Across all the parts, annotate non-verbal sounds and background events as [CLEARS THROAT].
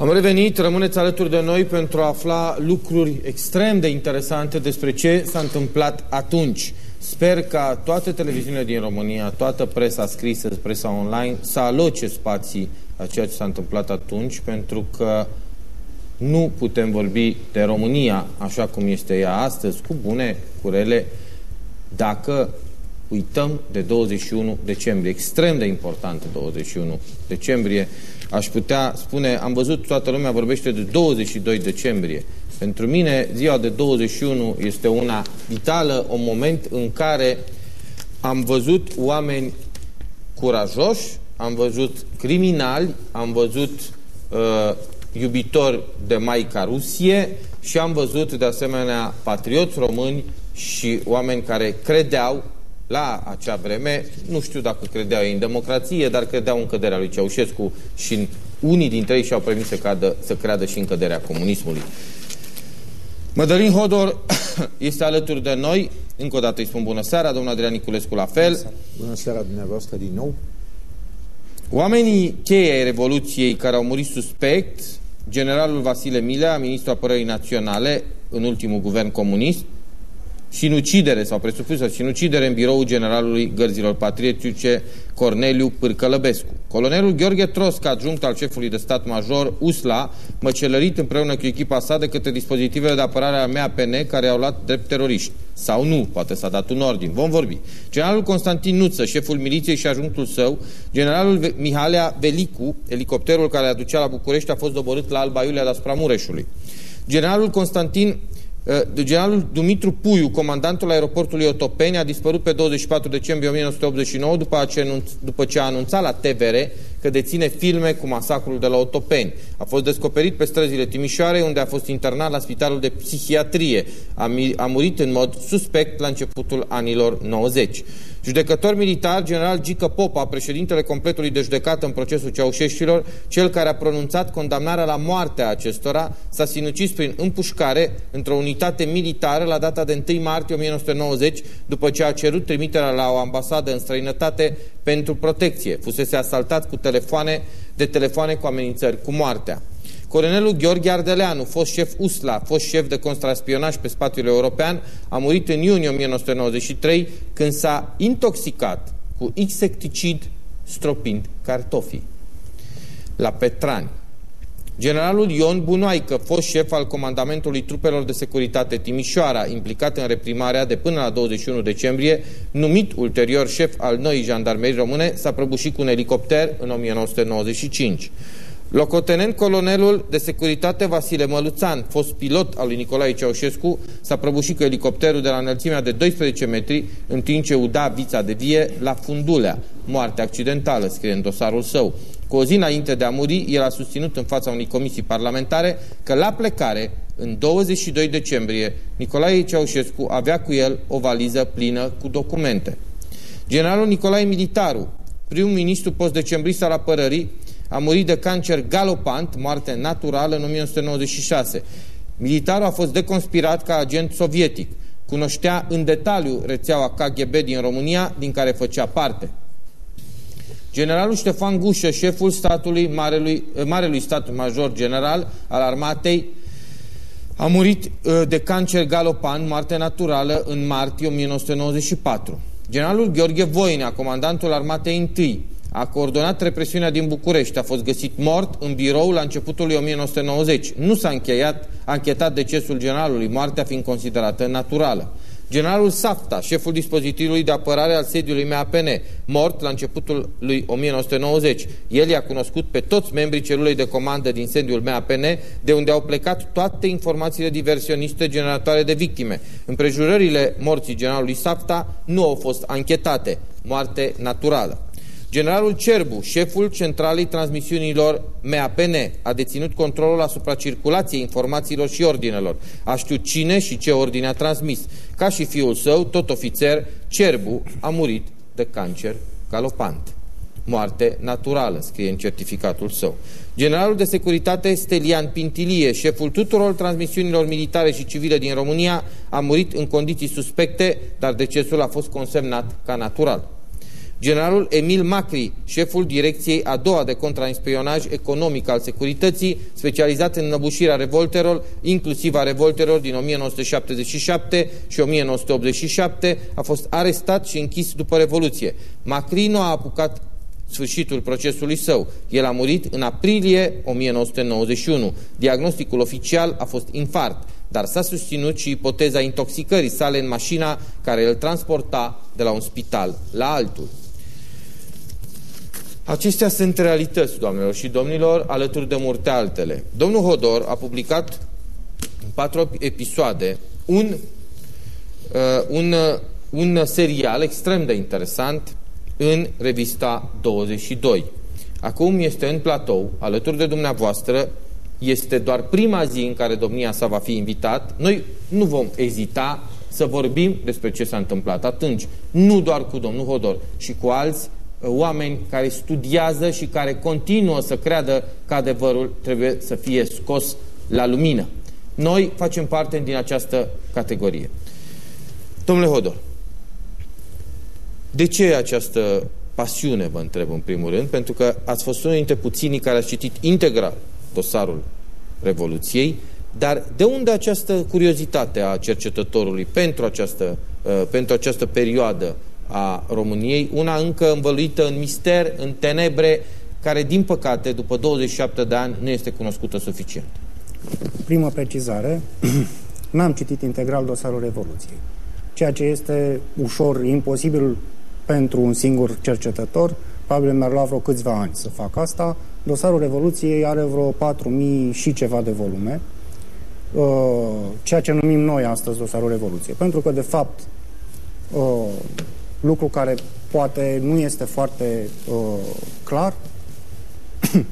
Am revenit, rămâneți alături de noi pentru a afla lucruri extrem de interesante despre ce s-a întâmplat atunci. Sper ca toate televiziunile din România, toată presa scrisă, presa online, să aloce spații a ceea ce s-a întâmplat atunci, pentru că nu putem vorbi de România așa cum este ea astăzi, cu bune, cu rele, dacă uităm de 21 decembrie. Extrem de important 21 decembrie. Aș putea spune, am văzut toată lumea vorbește de 22 decembrie. Pentru mine, ziua de 21 este una vitală, un moment în care am văzut oameni curajoși, am văzut criminali, am văzut uh, iubitori de Maica Rusie și am văzut de asemenea patrioți români și oameni care credeau la acea vreme, nu știu dacă credeau ei în democrație, dar credeau în căderea lui Ceaușescu și în unii dintre ei și-au permis să, cadă, să creadă și în căderea comunismului. Mădălin Hodor [COUGHS] este alături de noi. Încă o dată îi spun bună seara, domnul Adrian Niculescu la fel. Bună seara dumneavoastră din nou. Oamenii cheie ai Revoluției care au murit suspect, generalul Vasile Milea, ministrul apărării naționale în ultimul guvern comunist, sinucidere sau presupusă sinucidere în biroul generalului gărzilor patriotice Corneliu Pârcălăbescu. Colonelul Gheorghe Trosca, adjunct al șefului de stat major USLA, măcelărit împreună cu echipa sa de către dispozitivele de apărare a MAPN care au luat drept teroriști. Sau nu, poate s-a dat un ordin. Vom vorbi. Generalul Constantin Nuță, șeful miliției și ajuntul său, generalul Mihalea Velicu, elicopterul care aducea la București, a fost doborât la Alba Iulia deasupra Mureșului. Generalul Constantin Uh, generalul Dumitru Puiu, comandantul aeroportului Otopeni, a dispărut pe 24 decembrie 1989 după ce, anunț, după ce a anunțat la TVR că deține filme cu masacrul de la Otopeni. A fost descoperit pe străzile Timișoarei, unde a fost internat la spitalul de psihiatrie. A, a murit în mod suspect la începutul anilor 90. Judecător militar, general Gică Popa, președintele completului de judecată în procesul Ceaușeștilor, cel care a pronunțat condamnarea la moarte a acestora, s-a sinucis prin împușcare într-o unitate militară la data de 1 martie 1990, după ce a cerut trimiterea la o ambasadă în străinătate pentru protecție. Fusese asaltat cu telefoane de telefoane cu amenințări cu moartea. Colonelul Gheorghe Ardeleanu, fost șef USLA, fost șef de contraspionaj pe spațiul european, a murit în iunie 1993 când s-a intoxicat cu insecticid stropind cartofii. La Petrani. Generalul Ion Bunoaică, fost șef al comandamentului trupelor de securitate Timișoara, implicat în reprimarea de până la 21 decembrie, numit ulterior șef al noii jandarmerii române, s-a prăbușit cu un elicopter în 1995. Locotenent colonelul de securitate Vasile Măluțan, fost pilot al lui Nicolae Ceaușescu, s-a prăbușit cu elicopterul de la înălțimea de 12 metri în timp ce uda vița de vie la Fundulea. Moarte accidentală, scrie în dosarul său. Cu o zi înainte de a muri, el a susținut în fața unei comisii parlamentare că la plecare, în 22 decembrie, Nicolae Ceaușescu avea cu el o valiză plină cu documente. Generalul Nicolae Militaru, primul ministru post-decembrist al apărării, a murit de cancer galopant, moarte naturală, în 1996. Militarul a fost deconspirat ca agent sovietic. Cunoștea în detaliu rețeaua KGB din România, din care făcea parte. Generalul Ștefan Gușă, șeful statului Marelui, Marelui Stat Major General al Armatei, a murit uh, de cancer galopant, moarte naturală, în martie 1994. Generalul Gheorghe Voinea, comandantul Armatei I, a coordonat represiunea din București. A fost găsit mort în birou la începutul lui 1990. Nu s-a încheiat, anchetat decesul generalului, moartea fiind considerată naturală. Generalul Safta, șeful dispozitivului de apărare al sediului MAPN, mort la începutul lui 1990. El i-a cunoscut pe toți membrii celulei de comandă din sediul MAPN, de unde au plecat toate informațiile diversioniste generatoare de victime. Împrejurările morții generalului Safta nu au fost anchetate. Moarte naturală. Generalul Cerbu, șeful centralei transmisiunilor MAPN, a deținut controlul asupra circulației informațiilor și ordinelor. A știut cine și ce ordine a transmis. Ca și fiul său, tot ofițer, Cerbu a murit de cancer galopant. Moarte naturală, scrie în certificatul său. Generalul de securitate Stelian Pintilie, șeful tuturor transmisiunilor militare și civile din România, a murit în condiții suspecte, dar decesul a fost consemnat ca natural. Generalul Emil Macri, șeful direcției a doua de contrainspionaj economic al securității, specializat în înăbușirea revoltelor, inclusiv a revoltelor din 1977 și 1987, a fost arestat și închis după Revoluție. Macri nu a apucat sfârșitul procesului său. El a murit în aprilie 1991. Diagnosticul oficial a fost infart, dar s-a susținut și ipoteza intoxicării sale în mașina care îl transporta de la un spital la altul. Acestea sunt realități, doamnelor și domnilor, alături de multe altele. Domnul Hodor a publicat în patru episoade un, uh, un, uh, un serial extrem de interesant în revista 22. Acum este în platou, alături de dumneavoastră, este doar prima zi în care domnia sa va fi invitat. Noi nu vom ezita să vorbim despre ce s-a întâmplat atunci, nu doar cu domnul Hodor, și cu alți uh, oameni care studiază și care continuă să creadă că adevărul trebuie să fie scos la lumină. Noi facem parte din această categorie. Domnule Hodor, de ce această pasiune, vă întreb în primul rând? Pentru că ați fost unul dintre puținii care ați citit integral dosarul Revoluției, dar de unde această curiozitate a cercetătorului pentru această, uh, pentru această perioadă a României, una încă învăluită în mister, în tenebre, care, din păcate, după 27 de ani, nu este cunoscută suficient? Primă precizare, [CLEARS THROAT] n-am citit integral dosarul Revoluției, ceea ce este ușor imposibil pentru un singur cercetător, probabil mi-ar lua vreo câțiva ani să fac asta. Dosarul Revoluției are vreo 4.000 și ceva de volume, uh, ceea ce numim noi astăzi dosarul Revoluției. Pentru că, de fapt, uh, lucru care poate nu este foarte uh, clar, [CLEARS THROAT]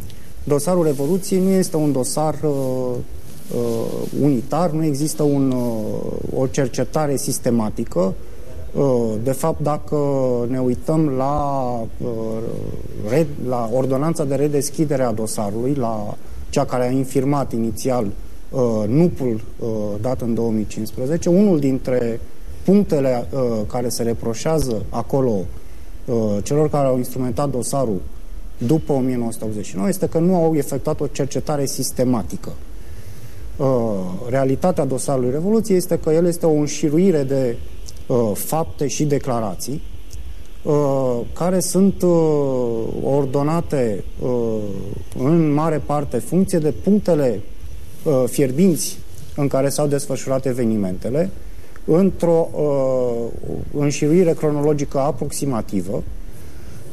dosarul Revoluției nu este un dosar unitar, nu există un, o cercetare sistematică. Uh, de fapt, dacă ne uităm la, uh, la ordonanța de redeschidere a dosarului, la cea care a infirmat inițial uh, NUP-ul dat în 2015, unul dintre punctele care se reproșează acolo celor care au instrumentat dosarul după 1989 este că nu au efectuat o cercetare sistematică. Realitatea dosarului Revoluției este că el este o înșiruire de uh, fapte și declarații uh, care sunt uh, ordonate uh, în mare parte funcție de punctele uh, fierbinți în care s-au desfășurat evenimentele într-o uh, înșiruire cronologică aproximativă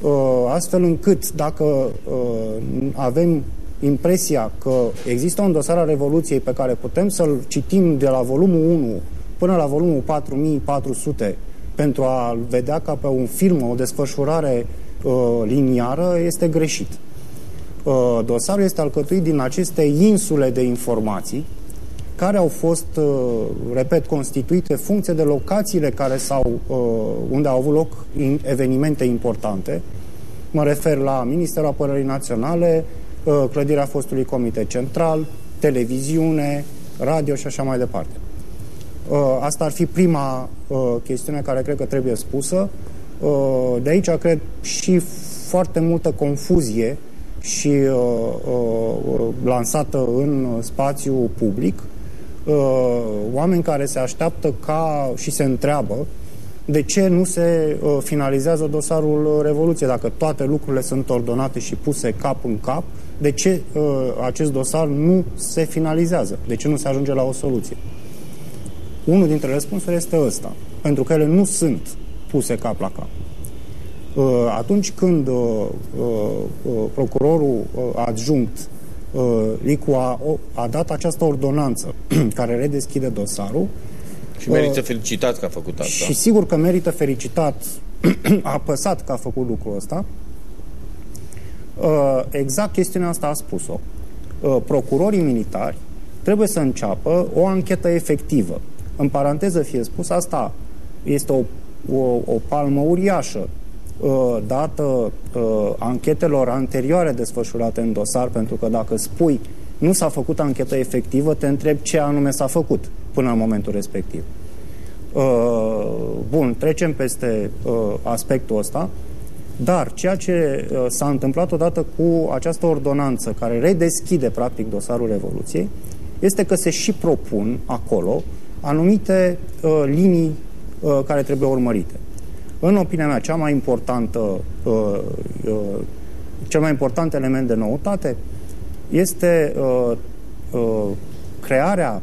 uh, astfel încât dacă uh, avem impresia că există un dosar al Revoluției pe care putem să-l citim de la volumul 1 până la volumul 4400 pentru a vedea ca pe un film o desfășurare uh, liniară este greșit. Uh, dosarul este alcătuit din aceste insule de informații care au fost, uh, repet, constituite funcție de locațiile care s-au, uh, unde au avut loc in, evenimente importante. Mă refer la Ministerul Apărării Naționale, uh, clădirea fostului Comitet Central, televiziune, radio și așa mai departe. Uh, asta ar fi prima uh, chestiune care cred că trebuie spusă. Uh, de aici cred și foarte multă confuzie și lansată în spațiu public. Oameni care se așteaptă ca și se întreabă de ce nu se finalizează dosarul Revoluției, dacă toate lucrurile sunt ordonate și puse cap în cap, de ce acest dosar nu se finalizează, de ce nu se ajunge la o soluție. Unul dintre răspunsuri este ăsta, pentru că ele nu sunt puse cap la cap. Uh, atunci când uh, uh, procurorul adjunct Licu a, a dat această ordonanță [CLEARS THROAT] care redeschide dosarul, și merită felicitat că a făcut asta. Și sigur că merită felicitat, [CLEARS THROAT] a apăsat că a făcut lucrul ăsta. Exact chestiunea asta a spus-o. Procurorii militari trebuie să înceapă o anchetă efectivă în paranteză fie spus, asta este o, o, o palmă uriașă uh, dată uh, anchetelor anterioare desfășurate în dosar, pentru că dacă spui nu s-a făcut anchetă efectivă, te întreb ce anume s-a făcut până în momentul respectiv. Uh, bun, trecem peste aspectul ăsta. Dar ceea ce uh, s-a întâmplat odată cu această ordonanță care redeschide practic dosarul Revoluției este că se și propun acolo anumite uh, linii uh, care trebuie urmărite. În opinia mea, cea mai importantă, uh, uh, cel mai important element de noutate este uh, uh, crearea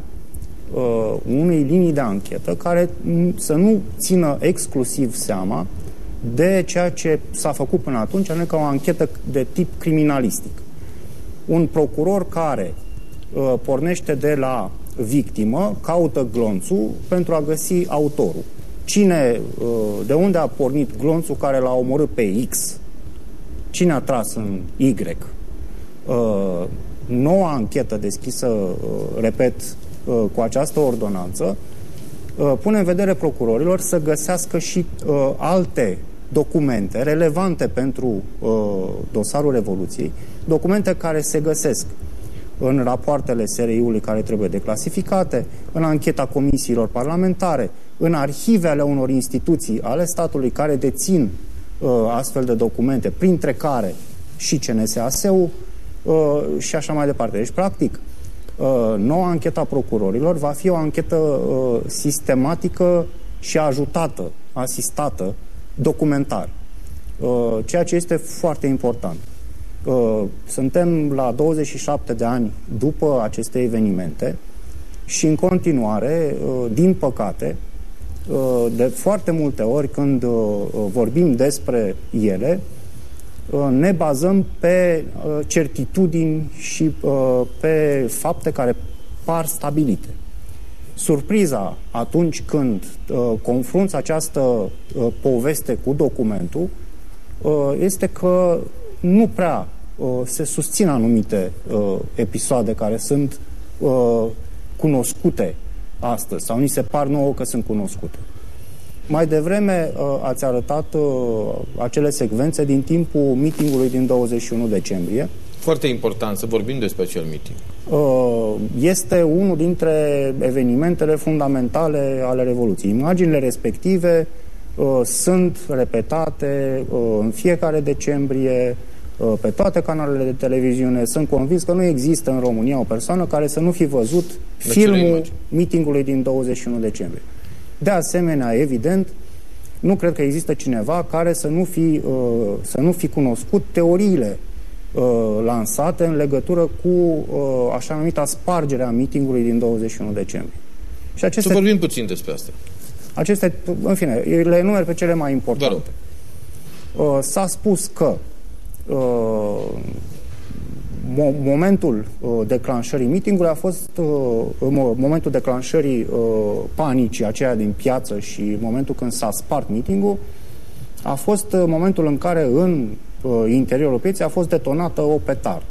uh, unei linii de anchetă care să nu țină exclusiv seama de ceea ce s-a făcut până atunci, anume ca o anchetă de tip criminalistic. Un procuror care uh, pornește de la victimă, caută glonțul pentru a găsi autorul. Cine, uh, de unde a pornit glonțul care l-a omorât pe X? Cine a tras în Y? Uh, noua anchetă deschisă, uh, repet, uh, cu această ordonanță, uh, pune în vedere procurorilor să găsească și uh, alte documente relevante pentru uh, dosarul Revoluției, documente care se găsesc în rapoartele SRI-ului care trebuie declasificate, în ancheta comisiilor parlamentare, în arhive ale unor instituții ale statului care dețin uh, astfel de documente, printre care și CNSAS-ul uh, și așa mai departe. Deci, practic, uh, noua ancheta procurorilor va fi o anchetă uh, sistematică și ajutată, asistată documentar, uh, ceea ce este foarte important. Uh, suntem la 27 de ani după aceste evenimente și în continuare, uh, din păcate, de foarte multe ori când vorbim despre ele, ne bazăm pe certitudini și pe fapte care par stabilite. Surpriza atunci când uh, confrunți această uh, poveste cu documentul uh, este că nu prea uh, se susțin anumite uh, episoade care sunt uh, cunoscute astăzi sau ni se par nouă că sunt cunoscute. Mai devreme uh, ați arătat uh, acele secvențe din timpul meetingului din 21 decembrie. Foarte important să vorbim despre acel meeting. Uh, este unul dintre evenimentele fundamentale ale Revoluției. Imaginile respective uh, sunt repetate uh, în fiecare decembrie pe toate canalele de televiziune. Sunt convins că nu există în România o persoană care să nu fi văzut de filmul meetingului din 21 decembrie. De asemenea, evident, nu cred că există cineva care să nu fi, să nu fi cunoscut teoriile uh, lansate în legătură cu uh, așa numita spargere a mitingului din 21 decembrie. Și aceste, să vorbim puțin despre asta. Aceste, în fine, le enumer pe cele mai importante. Uh, s-a spus că uh, mo momentul uh, declanșării mitingului a fost uh, momentul declanșării uh, panicii aceea din piață și momentul când s-a spart mitingul a fost uh, momentul în care în uh, interiorul pieței a fost detonată o petardă.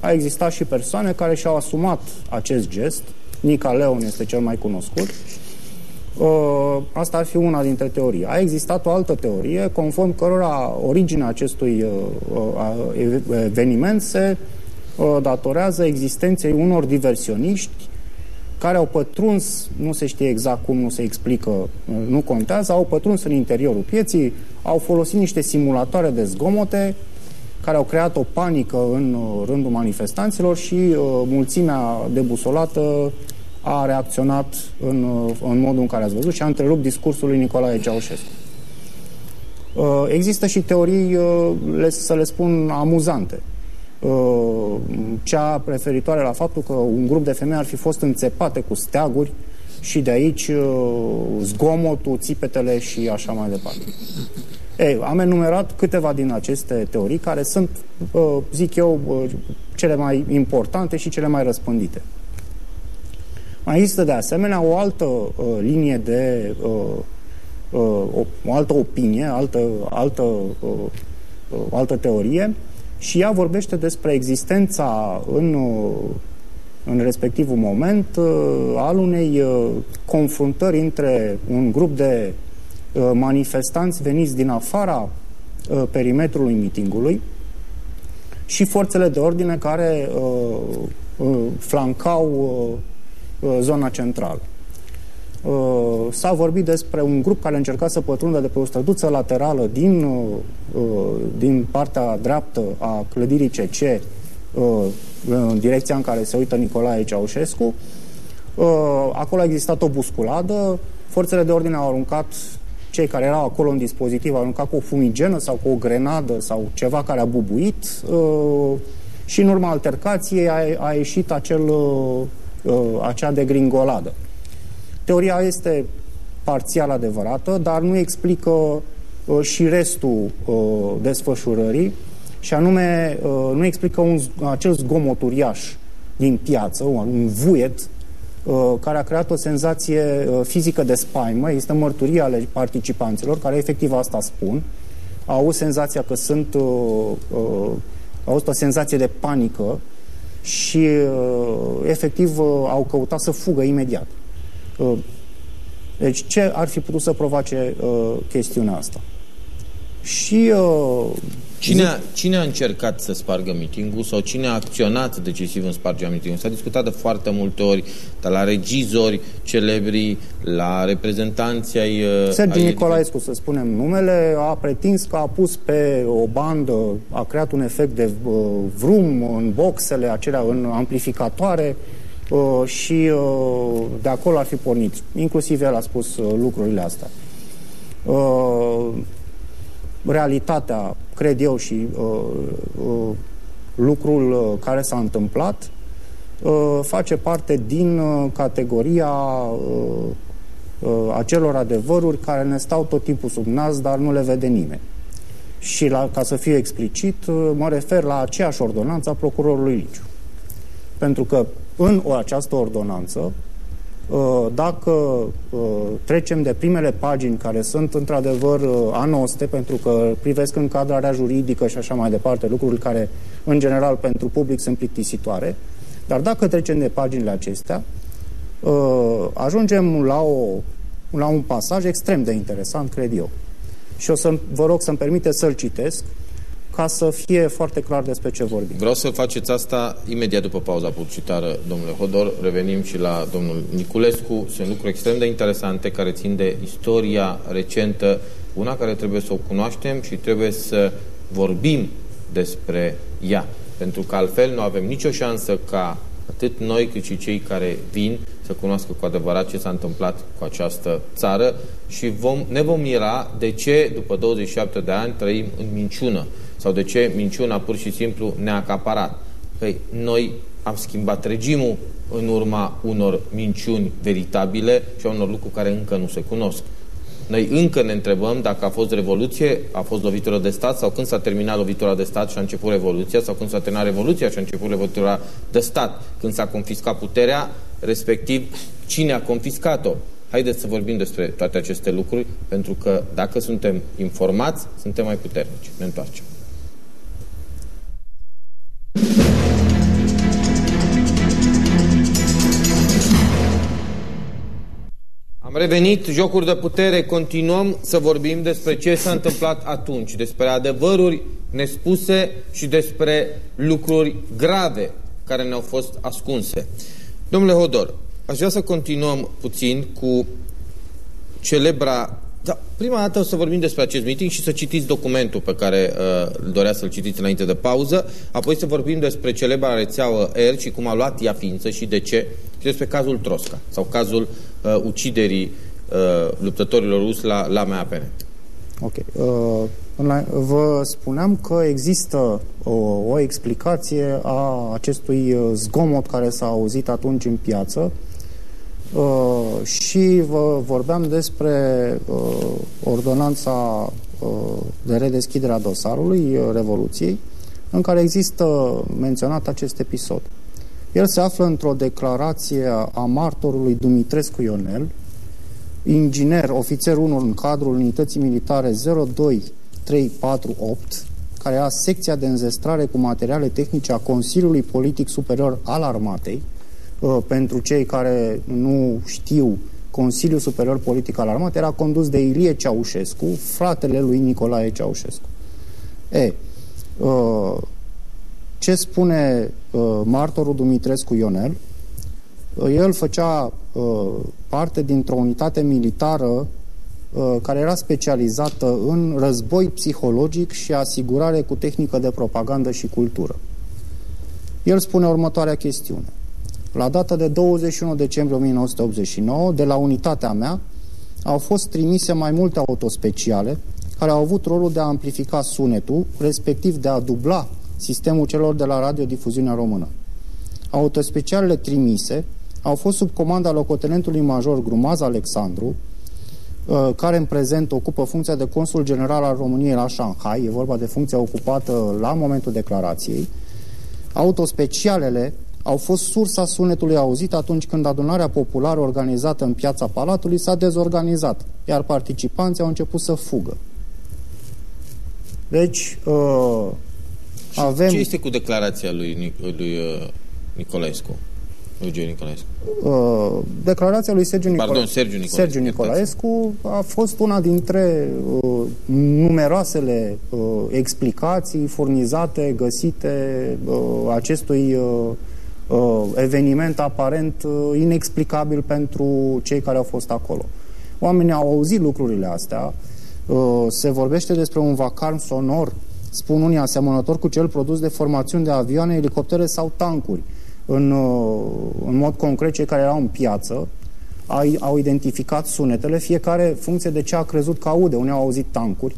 A existat și persoane care și-au asumat acest gest. Nica Leon este cel mai cunoscut. Uh, asta ar fi una dintre teorii. A existat o altă teorie conform cărora originea acestui uh, uh, eveniment se uh, datorează existenței unor diversioniști care au pătruns, nu se știe exact cum, nu se explică, nu contează, au pătruns în interiorul pieții, au folosit niște simulatoare de zgomote care au creat o panică în uh, rândul manifestanților și uh, mulțimea debusolată a reacționat în, uh, în modul în care ați văzut și a întrerupt discursul lui Nicolae Ceaușescu. Uh, există și teorii, uh, le, să le spun, amuzante. Uh, cea preferitoare la faptul că un grup de femei ar fi fost înțepate cu steaguri și de aici uh, zgomotul, țipetele și așa mai departe. Ei, am enumerat câteva din aceste teorii care sunt, uh, zic eu, cele mai importante și cele mai răspândite. Mai există de asemenea o altă uh, linie de uh, uh, o, o altă opinie, altă, altă, uh, o altă teorie și ea vorbește despre existența în, în respectivul moment uh, al unei uh, confruntări între un grup de uh, manifestanți veniți din afara perimetrului mitingului și forțele de ordine care flancau zona centrală. Uh, s-a vorbit despre un grup care încerca să pătrundă de pe o străduță laterală din, uh, uh, din partea dreaptă a clădirii CC în direcția în care se uită Nicolae Ceaușescu. Acolo a existat o busculadă, forțele de ordine au aruncat cei care erau acolo în dispozitiv au aruncat cu o fumigenă sau cu o grenadă sau ceva care a bubuit și în urma altercației a, a ieșit acel, acea degringoladă. Teoria este parțial adevărată, dar nu explică uh, și restul uh, desfășurării și anume uh, nu explică un, acel zgomot uriaș din piață, un, un vuiet uh, care a creat o senzație uh, fizică de spaimă. Este mărturia ale participanților care efectiv asta spun. Au avut senzația că sunt uh, uh, au avut o senzație de panică și uh, efectiv uh, au căutat să fugă imediat. Uh, deci ce ar fi putut să provoace uh, chestiunea asta? Și uh, Cine a, cine a încercat să spargă mitingul sau cine a acționat decisiv în spargerea mitingului? S-a discutat de foarte multe ori, de la regizori celebri, la reprezentanții ai... Uh, Sergiu ai Nicolaescu, să spunem numele, a pretins că a pus pe o bandă, a creat un efect de uh, vrum în boxele acelea, în amplificatoare, Uh, și uh, de acolo ar fi pornit. Inclusiv el a spus uh, lucrurile astea. Realitatea, cred eu, și lucrul care s-a întâmplat face parte din categoria acelor adevăruri care ne stau tot timpul sub nas, dar nu le vede nimeni. Și la, ca să fiu explicit, mă refer la aceeași ordonanță a procurorului Liciu. Pentru că în o această ordonanță, uh, dacă uh, trecem de primele pagini care sunt într-adevăr uh, anoste, pentru că privesc încadrarea juridică și așa mai departe, lucruri care în general pentru public sunt plictisitoare, dar dacă trecem de paginile acestea, ajungem la, o, la un pasaj extrem de interesant, cred eu. Și o să vă rog să-mi permite să-l citesc, ca să fie foarte clar despre ce vorbim. Vreau să faceți asta imediat după pauza publicitară, domnule Hodor. Revenim și la domnul Niculescu. Sunt lucruri extrem de interesante care țin de istoria recentă, una care trebuie să o cunoaștem și trebuie să vorbim despre ea. Pentru că altfel nu avem nicio șansă ca atât noi cât și cei care vin să cunoască cu adevărat ce s-a întâmplat cu această țară și vom, ne vom mira de ce după 27 de ani trăim în minciună sau de ce minciuna pur și simplu ne-a acaparat. Păi noi am schimbat regimul în urma unor minciuni veritabile și a unor lucruri care încă nu se cunosc. Noi încă ne întrebăm dacă a fost revoluție, a fost lovitură de stat sau când s-a terminat lovitura de stat și a început revoluția sau când s-a terminat revoluția și a început lovitura de stat, când s-a confiscat puterea, respectiv cine a confiscat-o. Haideți să vorbim despre toate aceste lucruri, pentru că dacă suntem informați, suntem mai puternici. Ne întoarcem. Am revenit, jocuri de putere, continuăm să vorbim despre ce s-a întâmplat atunci, despre adevăruri nespuse și despre lucruri grave care ne-au fost ascunse. Domnule Hodor, aș vrea să continuăm puțin cu celebra da, prima dată o să vorbim despre acest meeting și să citiți documentul pe care uh, dorea să-l citiți înainte de pauză, apoi să vorbim despre celebra rețeaua R și cum a luat ea ființă și de ce, și despre cazul Trosca sau cazul uh, uciderii uh, luptătorilor rusi la, la MAPN. Ok. Uh, vă spuneam că există o, o explicație a acestui uh, zgomot care s-a auzit atunci în piață, Uh, și vă vorbeam despre uh, ordonanța uh, de redeschidere a dosarului uh, Revoluției, în care există menționat acest episod. El se află într-o declarație a martorului Dumitrescu Ionel, inginer, ofițer 1 în cadrul unității militare 02348, care a secția de înzestrare cu materiale tehnice a Consiliului Politic Superior al Armatei, Uh, pentru cei care nu știu, Consiliul Superior Politic al Armatei era condus de Ilie Ceaușescu, fratele lui Nicolae Ceaușescu. E, uh, ce spune uh, martorul Dumitrescu Ionel? El făcea parte dintr-o unitate militară care era specializată în război psihologic și asigurare cu tehnică de propagandă și cultură. El spune următoarea chestiune. La data de 21 decembrie 1989, de la unitatea mea, au fost trimise mai multe autospeciale care au avut rolul de a amplifica sunetul, respectiv de a dubla sistemul celor de la radiodifuziunea română. Autospecialele trimise au fost sub comanda locotenentului major Grumaz Alexandru, uh, care în prezent ocupă funcția de consul general al României la Shanghai, e vorba de funcția ocupată la momentul declarației. Autospecialele au fost sursa sunetului auzit atunci când adunarea populară organizată în piața Palatului s-a dezorganizat, iar participanții au început să fugă. Deci, uh, avem... Ce este cu declarația lui, Nic- lui uh, Nicolaescu? Eugen Nicolaescu. Uh, declarația lui Sergiu, Nicola... Pardon, Sergiu Nicolaescu. Sergiu Nicolaescu a fost una dintre uh, numeroasele uh, explicații furnizate, găsite uh, acestui uh, uh, eveniment aparent uh, inexplicabil pentru cei care au fost acolo. Oamenii au auzit lucrurile astea, uh, se vorbește despre un vacarm sonor, spun unii asemănător cu cel produs de formațiuni de avioane, elicoptere sau tancuri. În, uh, în mod concret, cei care erau în piață au, au identificat sunetele, fiecare funcție de ce a crezut că aude. Unii au auzit tancuri,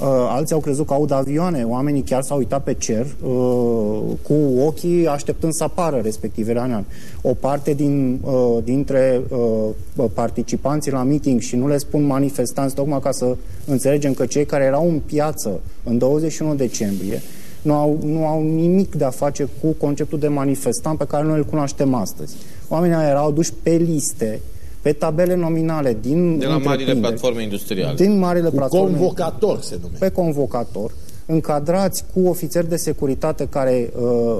Uh, alții au crezut că aud avioane, oamenii chiar s-au uitat pe cer uh, cu ochii așteptând să apară respectiv iranian. O parte din, uh, dintre uh, participanții la meeting și nu le spun manifestanți tocmai ca să înțelegem că cei care erau în piață în 21 decembrie nu au, nu au nimic de a face cu conceptul de manifestant pe care noi îl cunoaștem astăzi. Oamenii erau duși pe liste pe tabele nominale din De la marile platforme industriale. Din marile Cu platforme. convocator se numește. Pe convocator, încadrați cu ofițeri de securitate care uh,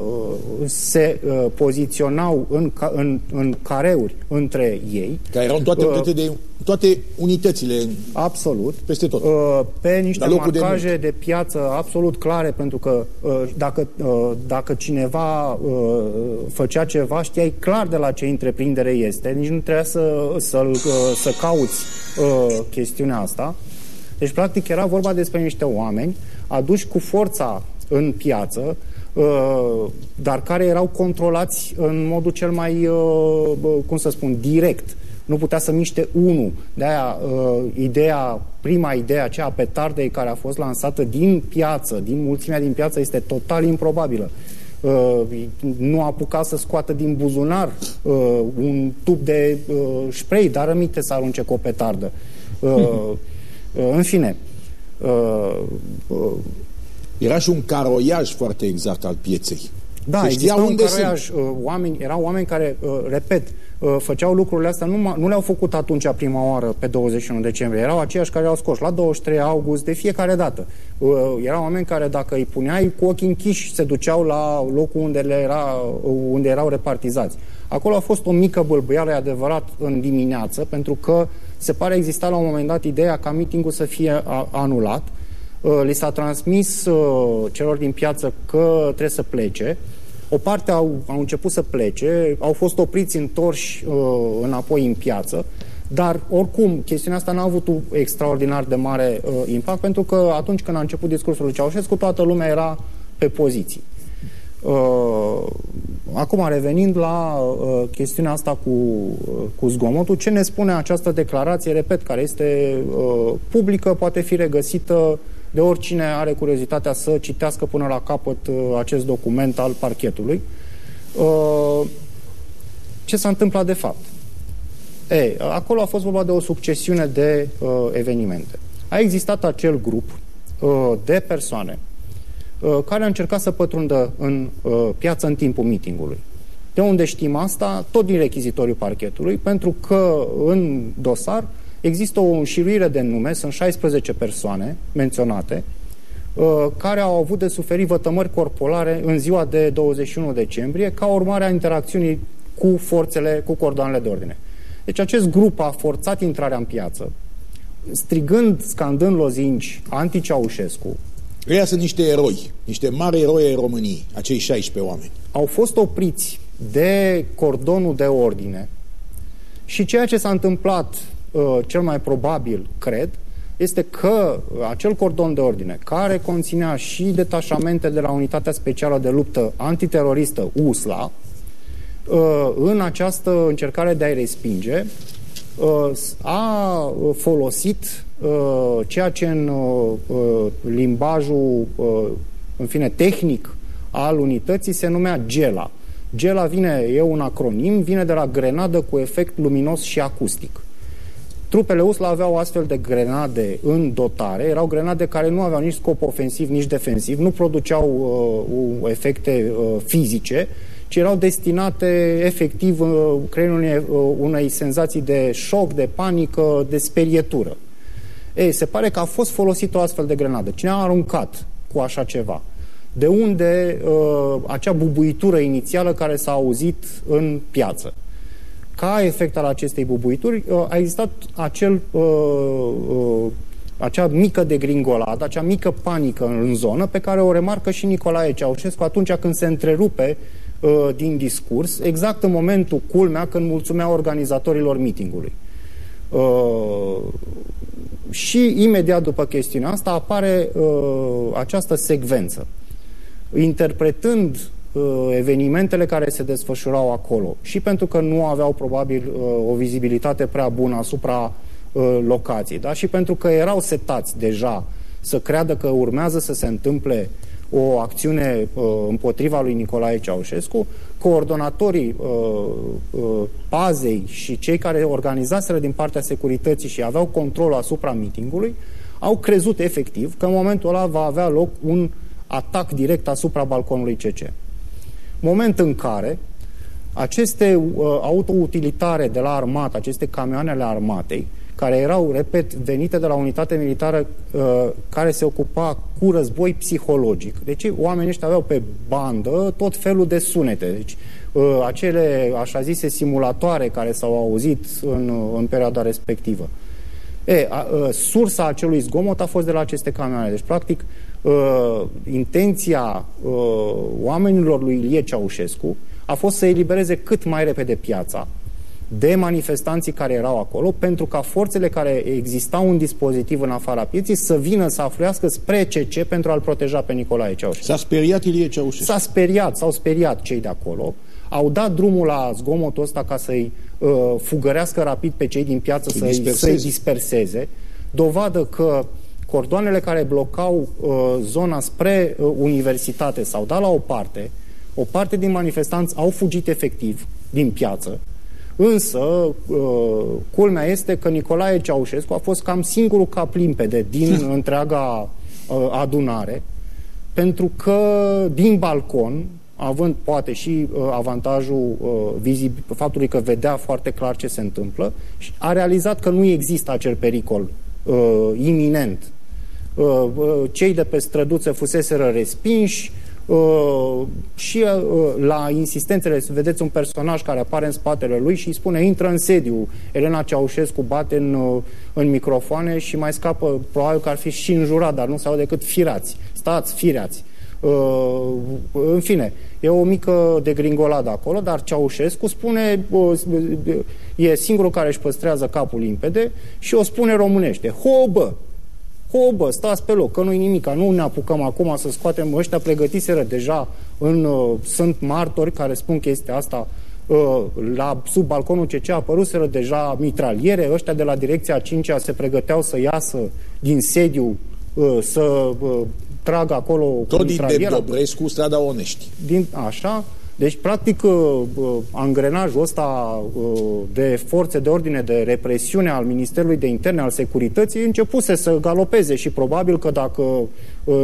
se uh, poziționau în, ca, în, în careuri între ei. Care erau în toate, Uh, uh, de, toate unitățile. Absolut. Peste tot. Uh, pe niște La locul de marcaje de, muncă. de piață absolut clare, pentru că uh, dacă, uh, dacă cineva uh, făcea ceva, știai clar de la ce întreprindere este, nici nu trebuia să, să, uh, să cauți uh, chestiunea asta. Deci, practic, era vorba despre niște oameni aduși cu forța în piață, uh, dar care erau controlați în modul cel mai, uh, bă, cum să spun, direct. Nu putea să miște unul. De-aia uh, ideea, prima idee, aceea a petardei care a fost lansată din piață, din mulțimea din piață, este total improbabilă. Uh, nu a apucat să scoată din buzunar uh, un tub de uh, spray, dar rămite să arunce cu o petardă. Uh, uh, în fine, uh, uh, Era și un caroiaj foarte exact al pieței. Da, Se exista știa un unde caroiaj, uh, oameni, erau oameni care, uh, repet, uh, făceau lucrurile astea, nu, ma- nu le-au făcut atunci prima oară pe 21 decembrie, erau aceiași care au scos la 23 august de fiecare dată. Uh, Erau oameni care dacă îi puneai cu ochii închiși se duceau la locul unde, le era, uh, unde erau repartizați. Acolo a fost o mică bâlbâială, e adevărat, în dimineață, pentru că se pare exista la un moment dat ideea ca meetingul să fie a- anulat, Uh, li s-a transmis uh, celor din piață că trebuie să plece. O parte au, au început să plece, au fost opriți întorși uh, înapoi în piață, dar oricum chestiunea asta n-a avut un extraordinar de mare uh, impact pentru că atunci când a început discursul lui Ceaușescu, toată lumea era pe poziții. Uh, acum, revenind la uh, chestiunea asta cu, uh, cu zgomotul, ce ne spune această declarație, repet, care este uh, publică, poate fi regăsită de oricine are curiozitatea să citească până la capăt uh, acest document al parchetului. Uh, ce s-a întâmplat de fapt? E, acolo a fost vorba de o succesiune de uh, evenimente. A existat acel grup uh, de persoane uh, care a încercat să pătrundă în uh, piață în timpul meetingului. De unde știm asta? Tot din rechizitoriul parchetului, pentru că în dosar există o înșiruire de nume, sunt 16 persoane menționate, uh, care au avut de suferit vătămări corporale în ziua de 21 decembrie ca urmare a interacțiunii cu forțele, cu cordoanele de ordine. Deci acest grup a forțat intrarea în piață, strigând, scandând lozinci anti-Ceaușescu, Ăia sunt niște eroi, niște mari eroi ai României, acei 16 oameni. au fost opriți de cordonul de ordine Și ceea ce s-a întâmplat, uh, cel mai probabil, cred, este că acel cordon de ordine, care conținea și detașamente de la Unitatea Specială de Luptă Antiteroristă, USLA, uh, în această încercare de a-i respinge, uh, a folosit ceea ce în limbajul, în fine, tehnic al unității se numea GELA. GELA vine, e un acronim, vine de la grenadă cu efect luminos și acustic. Trupele USLA aveau astfel de grenade în dotare, erau grenade care nu aveau nici scop ofensiv, nici defensiv, nu produceau uh, efecte uh, fizice, ci erau destinate efectiv uh, creând unei, uh, unei senzații de șoc, de panică, de sperietură. Ei, se pare că a fost folosit o astfel de grenadă. Cine a aruncat cu așa ceva? De unde uh, acea bubuitură inițială care s-a auzit în piață? Ca efect al acestei bubuituri uh, a existat acel, uh, uh, acea mică degringoladă, acea mică panică în zonă pe care o remarcă și Nicolae Ceaușescu atunci când se întrerupe uh, din discurs, exact în momentul culmea când mulțumea organizatorilor mitingului. Uh, și imediat după chestiunea asta apare uh, această secvență interpretând uh, evenimentele care se desfășurau acolo și pentru că nu aveau probabil uh, o vizibilitate prea bună asupra uh, locației, da? și pentru că erau setați deja să creadă că urmează să se întâmple o acțiune uh, împotriva lui Nicolae Ceaușescu, coordonatorii uh, uh, pazei și cei care organizaseră din partea securității și aveau control asupra mitingului, au crezut efectiv că în momentul ăla va avea loc un atac direct asupra balconului CC. Moment în care aceste uh, autoutilitare de la armată, aceste camioanele armatei, care erau, repet, venite de la unitate militară uh, care se ocupa cu război psihologic. Deci oamenii ăștia aveau pe bandă tot felul de sunete. Deci uh, acele, așa zise, simulatoare care s-au auzit în, uh, în perioada respectivă. E, a, a, uh, sursa acelui zgomot a fost de la aceste camioane. Deci, practic, uh, intenția uh, oamenilor lui Ilie Ceaușescu a fost să elibereze cât mai repede piața de manifestanții care erau acolo, pentru ca forțele care existau un dispozitiv în afara pieții să vină să afluiască spre CC pentru a-l proteja pe Nicolae Ceaușescu. S-a speriat Ilie Ceaușescu. S-a speriat, s-au speriat cei de acolo, au dat drumul la zgomotul ăsta ca să-i uh, fugărească rapid pe cei din piață, să-i, disperseze. să disperseze. Dovadă că uh, cordoanele care blocau uh, zona spre uh, universitate s-au dat la o parte, o parte din manifestanți au fugit efectiv din piață, însă uh, culmea este că Nicolae Ceaușescu a fost cam singurul cap limpede din întreaga uh, adunare, pentru că din balcon, având poate și uh, avantajul uh, vizib, faptului că vedea foarte clar ce se întâmplă, a realizat că nu există acel pericol uh, iminent. Uh, uh, cei de pe străduțe fuseseră respinși uh, și la insistențele, vedeți un personaj care apare în spatele lui și îi spune intră în sediu. Elena Ceaușescu bate în, în microfoane și mai scapă, probabil că ar fi și înjurat, dar nu se aude decât firați. Stați, fireați. în fine, e o mică degringoladă acolo, dar Ceaușescu spune, e singurul care își păstrează capul limpede și o spune românește. Ho, bă! Hobă, stați pe loc, că nu-i nimic, nu ne apucăm acum să scoatem, ăștia pregătiseră deja, în, uh, sunt martori care spun chestia asta, uh, la, sub balconul CC apăruseră deja mitraliere, ăștia de la direcția 5 se pregăteau să iasă din sediu, uh, să uh, tragă acolo Tot din Dobrescu, strada Onești. Din, așa, deci, practic, uh, uh, angrenajul ăsta uh, de forțe de ordine de represiune al Ministerului de Interne, al Securității, începuse să galopeze și probabil că dacă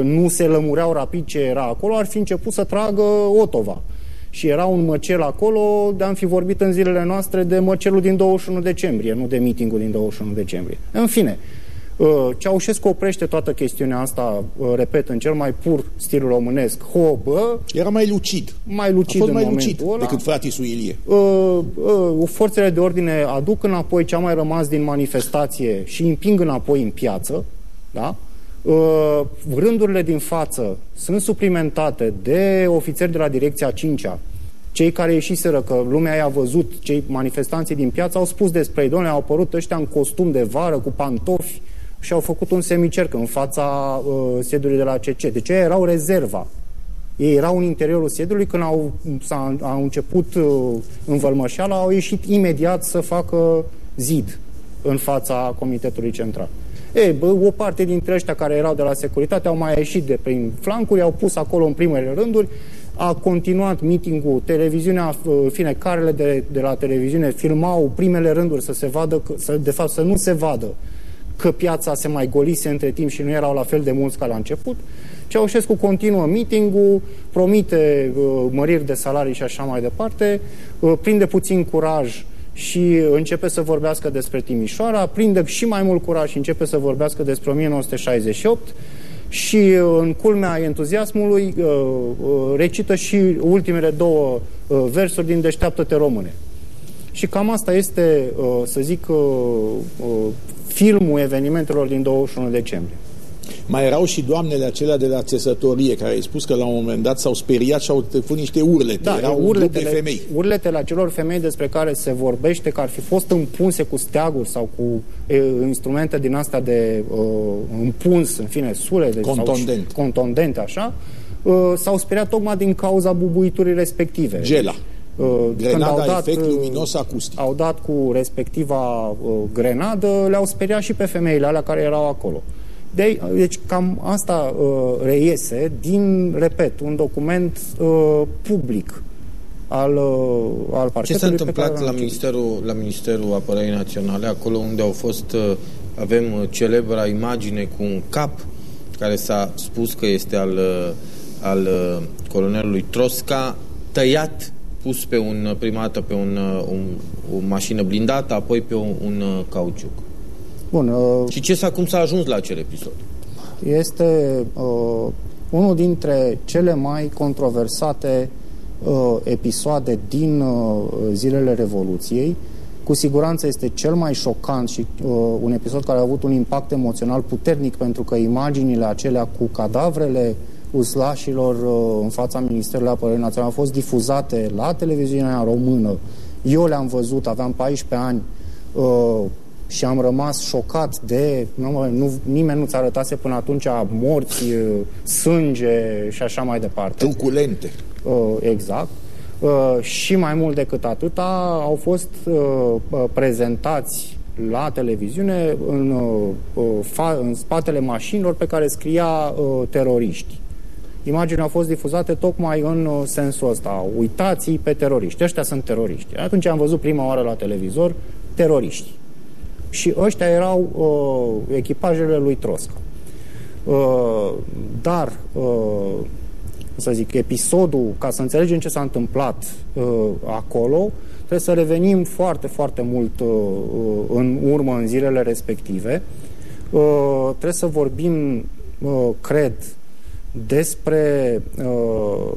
nu se lămureau rapid ce era acolo, ar fi început să tragă Otova. Și era un măcel acolo, de am fi vorbit în zilele noastre de măcelul din 21 decembrie, nu de mitingul din 21 decembrie. În fine, Uh, Ceaușescu oprește toată chestiunea asta, uh, repet, în cel mai pur stil românesc, hobă. Era mai lucid. Mai lucid A fost în mai lucid ăla. decât fratii lui Ilie. Uh, uh, forțele de ordine aduc înapoi ce a mai rămas din manifestație și împing înapoi în piață, da? Uh, rândurile din față sunt suplimentate de ofițeri de la direcția 5 -a, Cei care ieșiseră, că lumea i-a văzut, cei manifestanții din piață au spus despre ei, doamne, au apărut ăștia în costum de vară, cu pantofi și au făcut un semicerc în fața uh, sediului de la CC. Deci ei erau rezerva. Ei erau în interiorul sediului, când au, s-a, au început uh, învălmășeala, au ieșit imediat să facă zid în fața Comitetului Central. Ei, bă, o parte dintre ăștia care erau de la securitate au mai ieșit de prin flancuri, au pus acolo în primele rânduri, a continuat meeting-ul, televiziunea, în fine, carele de, de la televiziune filmau primele rânduri să se vadă, să, de fapt să nu se vadă că piața se mai golise între timp și nu erau la fel de mulți ca la început. Ceaușescu continuă meeting-ul, promite uh, măriri de salarii și așa mai departe, uh, prinde puțin curaj și începe să vorbească despre Timișoara, prinde și mai mult curaj și începe să vorbească despre 1968 și în culmea entuziasmului uh, uh, recită și ultimele două uh, versuri din Deșteaptă-te române. Și cam asta este, să zic, filmul evenimentelor din 21 decembrie. Mai erau și doamnele acelea de la țesătorie care ai spus că la un moment dat s-au speriat și au făcut niște urlete. Da, erau urletele, de femei. Urletele acelor femei despre care se vorbește că ar fi fost împunse cu steaguri sau cu e, instrumente din astea de uh, împuns, în fine, sule de, contondent. Sau, contondente, așa, uh, s-au speriat tocmai din cauza bubuiturii respective. Gela. Uh, Grenada, au dat, efect luminos acustic. Au dat cu respectiva uh, grenadă, le-au speriat și pe femeile alea care erau acolo. De, deci cam asta uh, reiese din, repet, un document uh, public al, uh, al parchetului. Ce s-a întâmplat la Ministerul, la Ministerul Apărării Naționale, acolo unde au fost, uh, avem uh, celebra imagine cu un cap care s-a spus că este al, uh, al uh, colonelului Trosca, tăiat, pus pe un, prima dată pe un, uh, un, o mașină blindată, apoi pe un, un uh, cauciuc. Bun, uh, și ce s-a, cum s-a ajuns la acel episod? Este uh, unul dintre cele mai controversate uh, episoade din uh, zilele Revoluției. Cu siguranță este cel mai șocant și uh, un episod care a avut un impact emoțional puternic pentru că imaginile acelea cu cadavrele uslașilor uh, în fața Ministerului Apărării Naționale au fost difuzate la televiziunea română. Eu le-am văzut, aveam 14 ani, uh, și am rămas șocat de... Nu, nu, nimeni nu ți arătase până atunci morți, sânge și așa mai departe. Truculente. Uh, exact. Uh, și mai mult decât atâta au fost uh, prezentați la televiziune în, în spatele mașinilor pe care scria teroriști. Imaginea au fost difuzate tocmai în sensul ăsta. Uitați pe teroriști. Ăștia sunt teroriști. Atunci am văzut prima oară la televizor teroriști și ăștia erau uh, echipajele lui Trosca. Uh, dar, uh, să zic, episodul, ca să înțelegem ce s-a întâmplat uh, acolo, trebuie să revenim foarte, foarte mult uh, uh, în urmă în zilele respective. Uh, trebuie să vorbim, uh, cred, despre uh,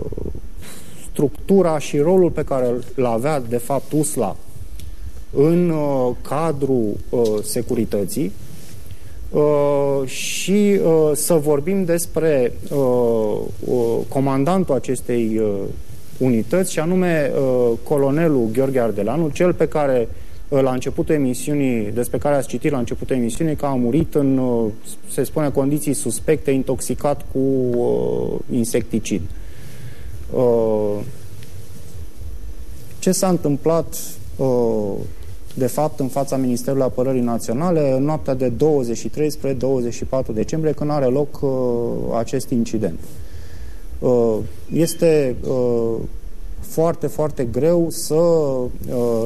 structura și rolul pe care îl avea, de fapt, USLA în uh, cadrul uh, securității. Uh, și uh, să vorbim despre uh, uh, comandantul acestei uh, unități și anume uh, colonelul Gheorghe Ardelanu, cel pe care uh, la începutul emisiunii, despre care ați citit la începutul emisiunii, că a murit în, uh, se spune, condiții suspecte, intoxicat cu uh, insecticid. Uh, ce s-a întâmplat uh, de fapt, în fața Ministerului Apărării Naționale în noaptea de 23 spre 24 decembrie, când are loc uh, acest incident. Uh, este uh, foarte, foarte greu să uh,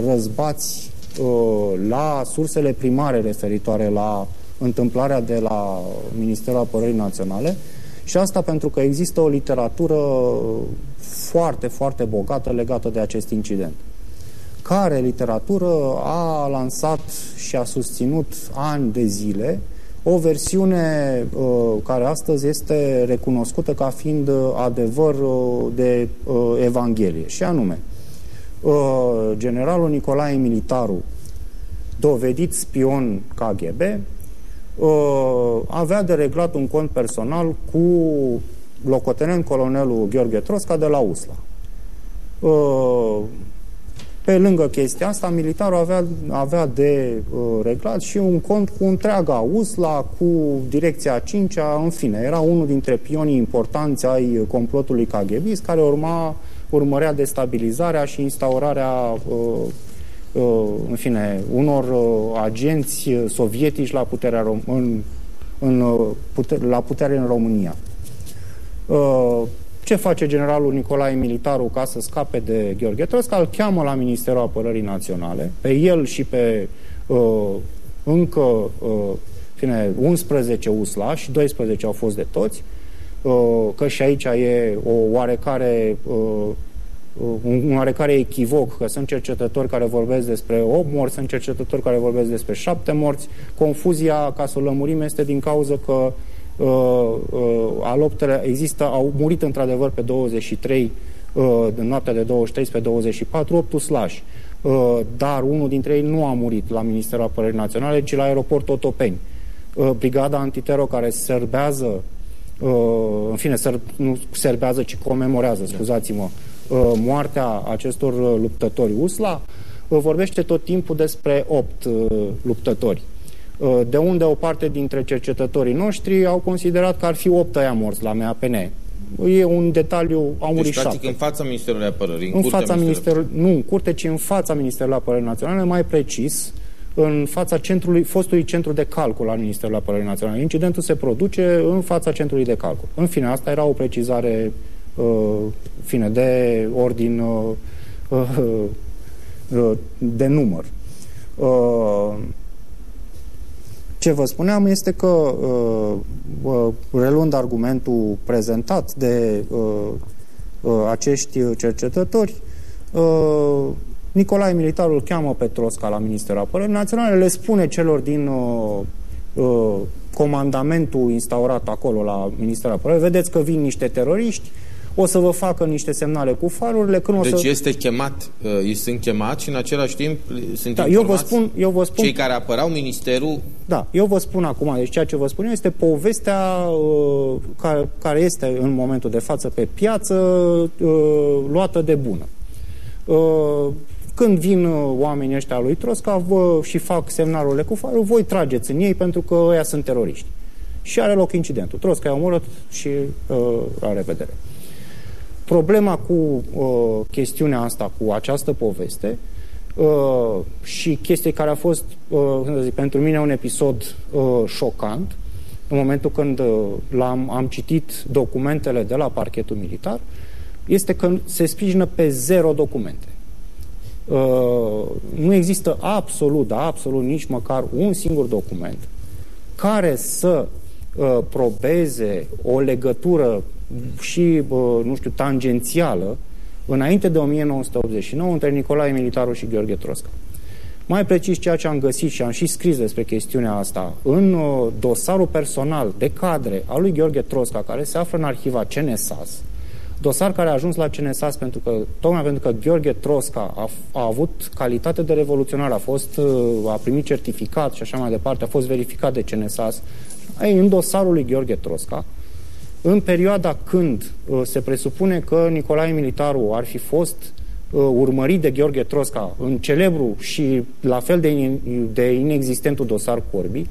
răzbați uh, la sursele primare referitoare la întâmplarea de la Ministerul Apărării Naționale și asta pentru că există o literatură foarte, foarte bogată legată de acest incident care literatură a lansat și a susținut ani de zile o versiune uh, care astăzi este recunoscută ca fiind uh, adevăr uh, de uh, Evanghelie. Și anume, uh, generalul Nicolae Militaru, dovedit spion KGB, uh, avea de reglat un cont personal cu locotenent colonelul Gheorghe Trosca de la USLA. Uh, pe lângă chestia asta, militarul avea, avea de uh, reglat și un cont cu întreaga USLA, cu direcția 5 -a, în fine, era unul dintre pionii importanți ai complotului KGB, care urma, urmărea destabilizarea și instaurarea uh, uh, în fine, unor uh, agenți sovietici la puterea în, în, uh, puter, la putere în România. Uh, ce face generalul Nicolae Militaru ca să scape de Gheorghe Trăsca? Îl cheamă la Ministerul Apărării Naționale, pe el și pe uh, încă uh, fine, 11 USLA și 12 au fost de toți, uh, că și aici e o oarecare uh, un oarecare echivoc, că sunt cercetători care vorbesc despre 8 morți, sunt cercetători care vorbesc despre 7 morți. Confuzia, ca să o lămurim, este din cauza că uh, uh, aloptele există, au murit într-adevăr pe 23, uh, în noaptea de 23 pe 24, 8 uslași. Uh, dar unul dintre ei nu a murit la Ministerul Apărării Naționale, ci la aeroportul Otopeni. Uh, brigada antitero care serbează, uh, în fine, ser, nu serbează, ci comemorează, scuzați-mă, uh, moartea acestor uh, luptători USLA, uh, vorbește tot timpul despre 8 uh, luptători. Uh, de unde o parte dintre cercetătorii noștri au considerat că ar fi 8 aia morți la MAPN. E un detaliu, au murit deci, practic, în fața Ministerului Apărării. În, în fața Ministerului, nu în curte, ci în fața Ministerului Apărării Naționale, mai precis, în fața centrului, fostului centru de calcul al Ministerului Apărării Naționale. Incidentul se produce în fața centrului de calcul. În fine, asta era o precizare uh, fine, de ordin uh, uh, uh, de număr. Uh, ce vă spuneam este că, uh, reluând argumentul prezentat de uh, uh, acești cercetători, Nicolae Militarul cheamă pe Trosca la Ministerul Apărării Naționale, le spune celor din comandamentul instaurat acolo la Ministerul Apărării, vedeți că vin niște teroriști, o să vă facă niște semnale cu farurile. Când deci o să... este chemat, uh, îi sunt chemați și în același timp sunt da, eu vă spun, eu vă spun, cei care apărau ministerul... Da, eu vă spun acum, deci ceea ce vă spun eu este povestea uh, care, care este în momentul de față pe piață uh, luată de bună. Uh, când vin uh, oamenii ăștia lui Trosca vă, și fac semnalurile cu farul, voi trageți în ei pentru că ăia sunt teroriști. Și are loc incidentul. Trosca i-a omorât și uh, la revedere. Problema cu uh, chestiunea asta, cu această poveste uh, și chestie care a fost uh, zic, pentru mine un episod uh, șocant, în momentul când uh, l-am, am citit documentele de la parchetul militar, este că se sprijină pe zero documente. Uh, nu există absolut, da, absolut nici măcar un singur document care să uh, probeze o legătură și, nu știu, tangențială înainte de 1989 între Nicolae Militaru și Gheorghe Trosca. Mai precis, ceea ce am găsit și am și scris despre chestiunea asta în uh, dosarul personal de cadre al lui Gheorghe Trosca, care se află în arhiva CNSAS, dosar care a ajuns la CNSAS pentru că, tocmai pentru că Gheorghe Trosca a, a avut calitate de revoluționar, a, fost, uh, a primit certificat și așa mai departe, a fost verificat de CNSAS, ei, în dosarul lui Gheorghe Trosca, în perioada când uh, se presupune că Nicolae Militaru ar fi fost uh, urmărit de Gheorghe Trosca în celebru și la fel de, in, de inexistentul dosar Corbi,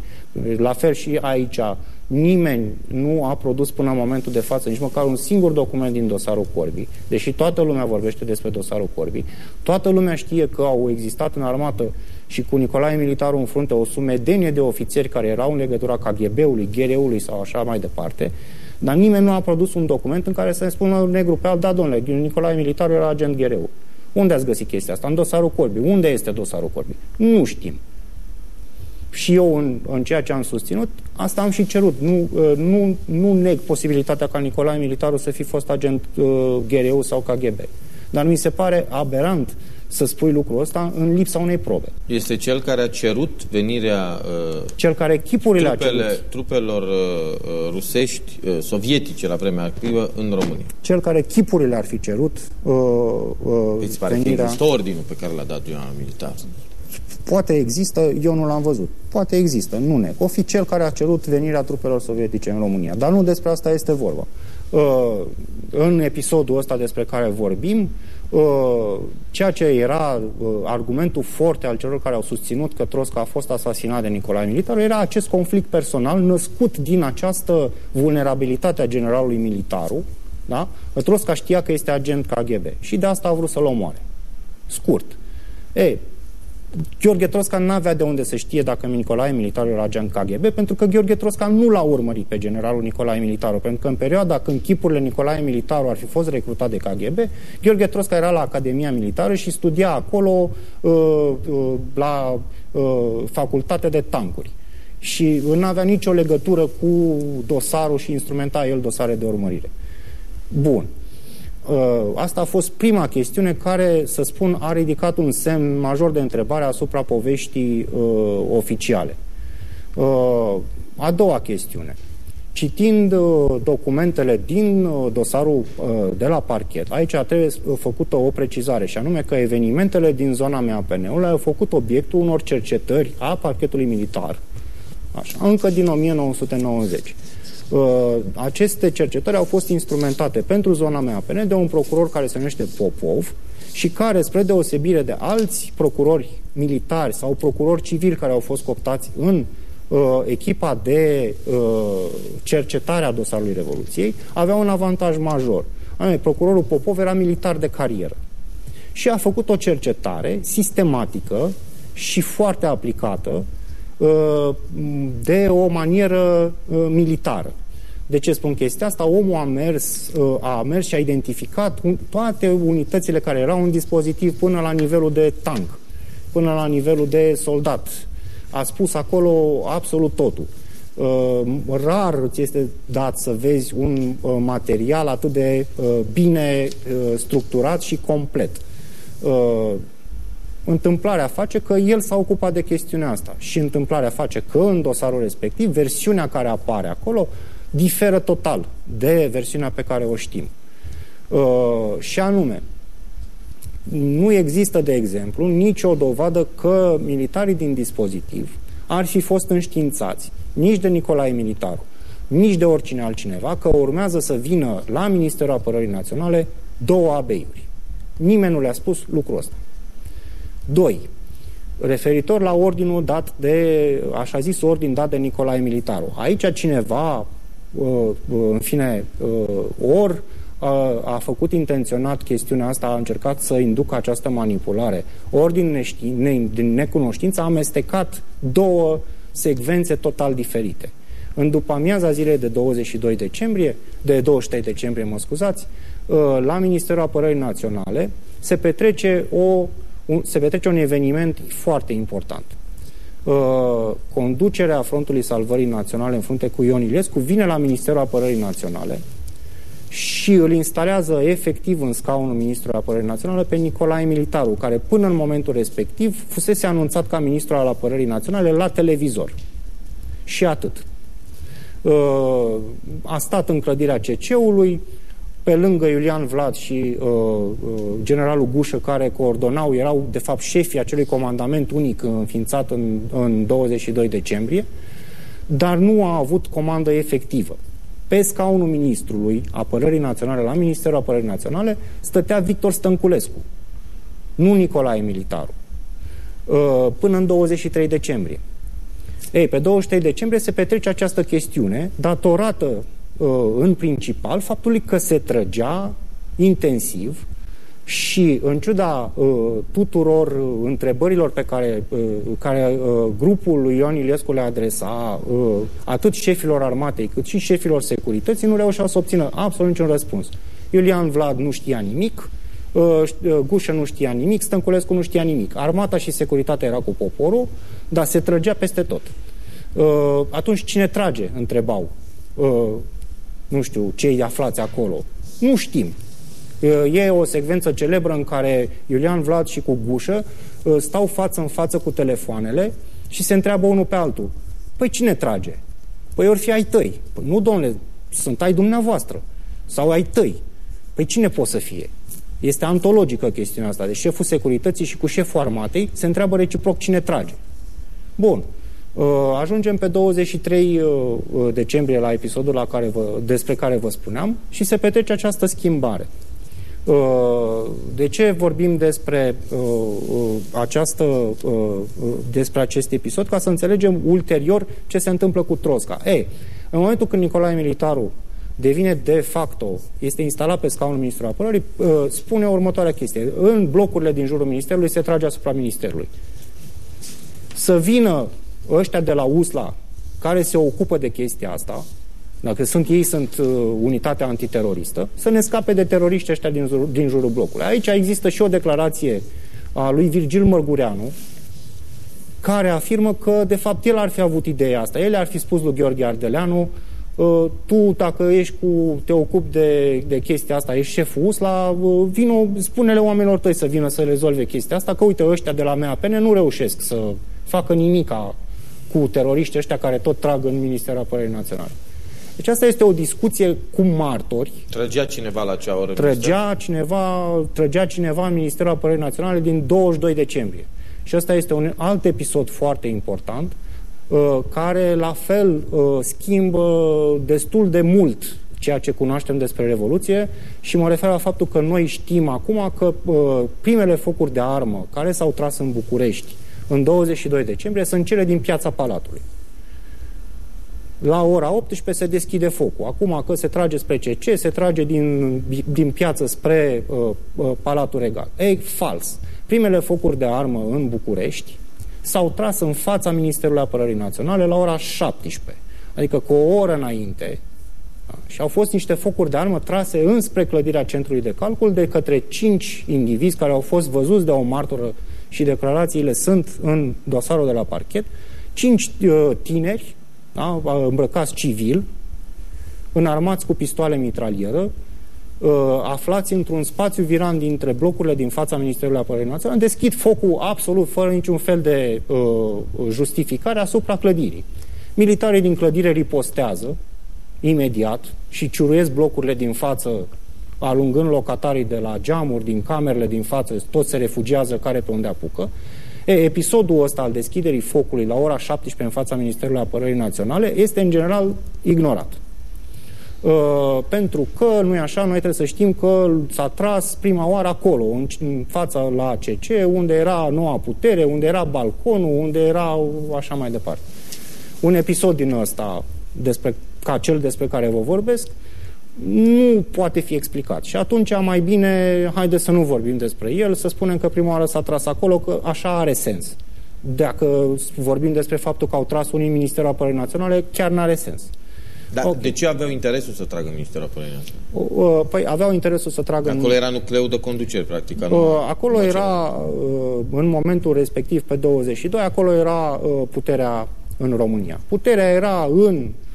la fel și aici nimeni nu a produs până în momentul de față nici măcar un singur document din dosarul Corbi, deși toată lumea vorbește despre dosarul Corbi, toată lumea știe că au existat în armată și cu Nicolae Militaru în frunte o sumedenie de ofițeri care erau în legătura KGB-ului, GRU-ului sau așa mai departe, dar nimeni nu a produs un document în care să ne spună negru pe alt, da, domnule, Nicolae Militaru era agent GRU. Unde ați găsit chestia asta? În dosarul Corbi. Unde este dosarul Corbi? Nu știm. Și eu, în, în ceea ce am susținut, asta am și cerut. Nu, uh, nu, nu neg posibilitatea ca Nicolae Militaru să fi fost agent uh, GRU sau KGB. Dar mi se pare aberant să spui lucrul ăsta în lipsa unei probe. Este cel care a cerut venirea uh, cel care chipurile trupele, a cerut. trupelor uh, uh, rusești, uh, sovietice la vremea activă în România. Cel care chipurile ar fi cerut uh, uh, Îți pare venirea... că există ordinul pe care l-a dat Ioana Militar? Poate există, eu nu l-am văzut. Poate există, nu ne. O fi cel care a cerut venirea trupelor sovietice în România. Dar nu despre asta este vorba. Uh, în episodul ăsta despre care vorbim, Uh, ceea ce era uh, argumentul forte al celor care au susținut că Trosca a fost asasinat de Nicolae Militaru era acest conflict personal născut din această vulnerabilitate a generalului Militaru, da? Trosca știa că este agent KGB și de asta a vrut să-l omoare. Scurt. Ei, Gheorghe Trosca nu avea de unde să știe dacă Nicolae Militaru era agent KGB, pentru că Gheorghe Trosca nu l-a urmărit pe generalul Nicolae Militaru, pentru că în perioada când chipurile Nicolae Militaru ar fi fost recrutat de KGB, Gheorghe Trosca era la Academia Militară și studia acolo uh, uh, la uh, facultate de tancuri. Și nu avea nicio legătură cu dosarul și instrumenta el dosare de urmărire. Bun. Uh, asta a fost prima chestiune care, să spun, a ridicat un semn major de întrebare asupra poveștii uh, oficiale. Uh, a doua chestiune. Citind uh, documentele din uh, dosarul uh, de la parchet, aici trebuie făcută o precizare, și anume că evenimentele din zona mea PN-ului au făcut obiectul unor cercetări a parchetului militar, așa, încă din 1990. Uh, aceste cercetări au fost instrumentate pentru zona mea PN de un procuror care se numește Popov și care, spre deosebire de alți procurori militari sau procurori civili care au fost coptați în uh, echipa de uh, cercetare a dosarului Revoluției, avea un avantaj major. Anume, procurorul Popov era militar de carieră și a făcut o cercetare sistematică și foarte aplicată Uh, de o manieră uh, militară. De ce spun chestia asta? Omul a mers, uh, a mers și a identificat toate unitățile care erau în dispozitiv până la nivelul de tank, până la nivelul de soldat. A spus acolo absolut totul. Rar ți este dat să vezi un material atât de bine structurat și complet întâmplarea face că el s-a ocupat de chestiunea asta și întâmplarea face că în dosarul respectiv versiunea care apare acolo diferă total de versiunea pe care o știm. Uh, și anume, nu există, de exemplu, nicio dovadă că militarii din dispozitiv ar fi fost înștiințați nici de Nicolae Militaru, nici de oricine altcineva, că urmează să vină la Ministerul Apărării Naționale două abeiuri. Nimeni nu le-a spus lucrul ăsta. 2. Referitor la ordinul dat de, așa zis, ordin dat de Nicolae Militaru. Aici cineva, uh, uh, în fine, uh, ori a făcut intenționat chestiunea asta, a încercat să inducă această manipulare. Ori din, nești, ne, din necunoștință a amestecat două secvențe total diferite. În după amiaza zilei de 22 decembrie, de 23 decembrie, mă scuzați, la Ministerul Apărării Naționale se petrece o un, se petrece un eveniment foarte important. Uh, conducerea Frontului Salvării Naționale în frunte cu Ion Iliescu vine la Ministerul Apărării Naționale și îl instalează efectiv în scaunul Ministrului Apărării Naționale pe Nicolae Militaru, care până în momentul respectiv fusese anunțat ca Ministru al Apărării Naționale la televizor. Și atât. Uh, a stat în clădirea CC-ului, pe lângă Iulian Vlad și uh, uh, generalul Gușă, care coordonau, erau de fapt șefii acelui comandament unic înființat în, în 22 decembrie, dar nu a avut comandă efectivă. Pe scaunul ministrului Apărării Naționale la Ministerul Apărării Naționale stătea Victor Stănculescu, nu Nicolae Militaru, uh, până în 23 decembrie. Ei, pe 23 decembrie se petrece această chestiune datorată Uh, în principal faptului că se trăgea intensiv și în ciuda uh, tuturor uh, întrebărilor pe care, uh, care uh, grupul lui Ioan Iliescu le adresa uh, atât șefilor armatei cât și șefilor securității, nu reușeau să obțină absolut niciun răspuns. Iulian Vlad nu știa nimic, uh, uh Gușă nu știa nimic, Stănculescu nu știa nimic. Armata și securitatea era cu poporul, dar se trăgea peste tot. Uh, atunci cine trage? Întrebau. Uh, nu știu, cei aflați acolo. Nu știm. E o secvență celebră în care Iulian Vlad și cu Gușă stau față în față cu telefoanele și se întreabă unul pe altul. Păi cine trage? Păi ori fi ai tăi. Păi nu, domnule, sunt ai dumneavoastră. Sau ai tăi. Păi cine poate să fie? Este antologică chestiunea asta. Deci șeful securității și cu șeful armatei se întreabă reciproc cine trage. Bun. Uh, ajungem pe 23 uh, uh, decembrie la episodul la care vă, despre care vă spuneam și se petrece această schimbare. De ce vorbim despre această, despre acest episod? Ca să înțelegem ulterior ce se întâmplă cu Trosca. Ei, în momentul când Nicolae Militaru devine de facto, este instalat pe scaunul ministrului apărării, spune următoarea chestie. În blocurile din jurul ministerului se trage asupra ministerului. Să vină ăștia de la USLA care se ocupă de chestia asta, dacă sunt ei, sunt uh, unitatea antiteroristă, să ne scape de teroriști ăștia din, jur, din jurul blocului. Aici există și o declarație a lui Virgil Mărgureanu, care afirmă că, de fapt, el ar fi avut ideea asta. El ar fi spus lui Gheorghe Ardeleanu, uh, tu, dacă ești cu, te ocupi de, de chestia asta, ești șeful USLA, uh, vino, spune-le oamenilor tăi să vină să rezolve chestia asta, că uite, ăștia de la MAPN nu reușesc să facă nimica cu teroriștii ăștia care tot trag în Ministerul Apărării Naționale. Deci asta este o discuție cu martori. Trăgea cineva la acea oră? Trăgea cineva, trăgea cineva în Ministerul Apărării Naționale din 22 decembrie. Și ăsta este un alt episod foarte important, uh, care la fel uh, schimbă destul de mult ceea ce cunoaștem despre Revoluție și mă refer la faptul că noi știm acum că uh, primele focuri de armă care s-au tras în București în 22 decembrie sunt cele din piața Palatului. La ora 18 se deschide focul. Acum că se trage spre CC, se trage din, din piață spre uh, uh, Palatul Regal. Ei, fals. Primele focuri de armă în București s-au tras în fața Ministerului Apărării Naționale la ora 17. Adică cu o oră înainte da, și au fost niște focuri de armă trase înspre clădirea centrului de calcul de către cinci indivizi care au fost văzuți de o martoră și declarațiile sunt în dosarul de la parchet, cinci uh, tineri da, îmbrăcați civil, înarmați cu pistoale mitralieră, uh, aflați într-un spațiu virand dintre blocurile din fața Ministerului Apărării Naționale, deschid focul absolut fără niciun fel de uh, justificare asupra clădirii. Militarii din clădire ripostează imediat și ciuruiesc blocurile din față alungând locatarii de la geamuri, din camerele din față, toți se refugiază care pe unde apucă. E, episodul ăsta al deschiderii focului la ora 17 în fața Ministerului Apărării Naționale este în general ignorat. Uh, pentru că, nu e așa, noi trebuie să știm că s-a tras prima oară acolo, în, în fața la CC, unde era noua putere, unde era balconul, unde era așa mai departe. Un episod din ăsta, despre, ca cel despre care vă vorbesc, nu poate fi explicat. Și atunci mai bine, haide să nu vorbim despre el, să spunem că prima oară s-a tras acolo, că așa are sens. Dacă vorbim despre faptul că au tras unii Ministerul Apărării Naționale, chiar nu are sens. Dar okay. de ce aveau interesul să tragă Ministerul Apărării Naționale? Păi aveau interesul să tragă... Acolo era nucleul de conducere, practic. Acolo era, în momentul respectiv, pe 22, acolo era puterea în România. Puterea era în Uh,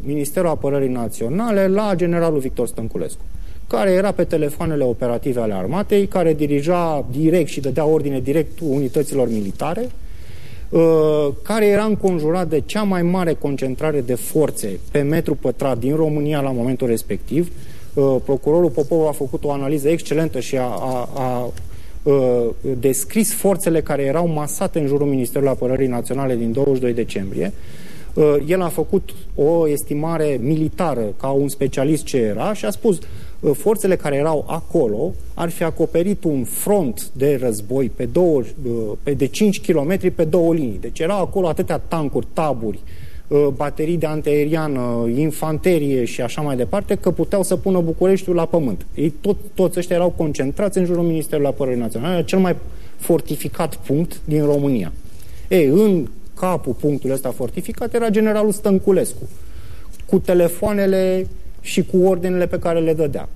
Ministerul Apărării Naționale la generalul Victor Stănculescu care era pe telefoanele operative ale armatei, care dirija direct și dădea ordine direct unităților militare, uh, care era înconjurat de cea mai mare concentrare de forțe pe metru pătrat din România la momentul respectiv. Uh, procurorul Popov a făcut o analiză excelentă și a, a, a descris forțele care erau masate în jurul Ministerului Apărării Naționale din 22 decembrie Uh, el a făcut o estimare militară ca un specialist ce era și a spus uh, forțele care erau acolo ar fi acoperit un front de război pe două, uh, pe de 5 km pe două linii. Deci erau acolo atâtea tancuri, taburi, baterii de antiaeriană, infanterie și așa mai departe, că puteau să pună Bucureștiul la pământ. Ei tot, toți ăștia erau concentrați în jurul Ministerului Apărării Naționale, cel mai fortificat punct din România. Ei, în capul punctului ăsta fortificat era generalul Stănculescu, cu telefoanele și cu ordinele pe care le dădea.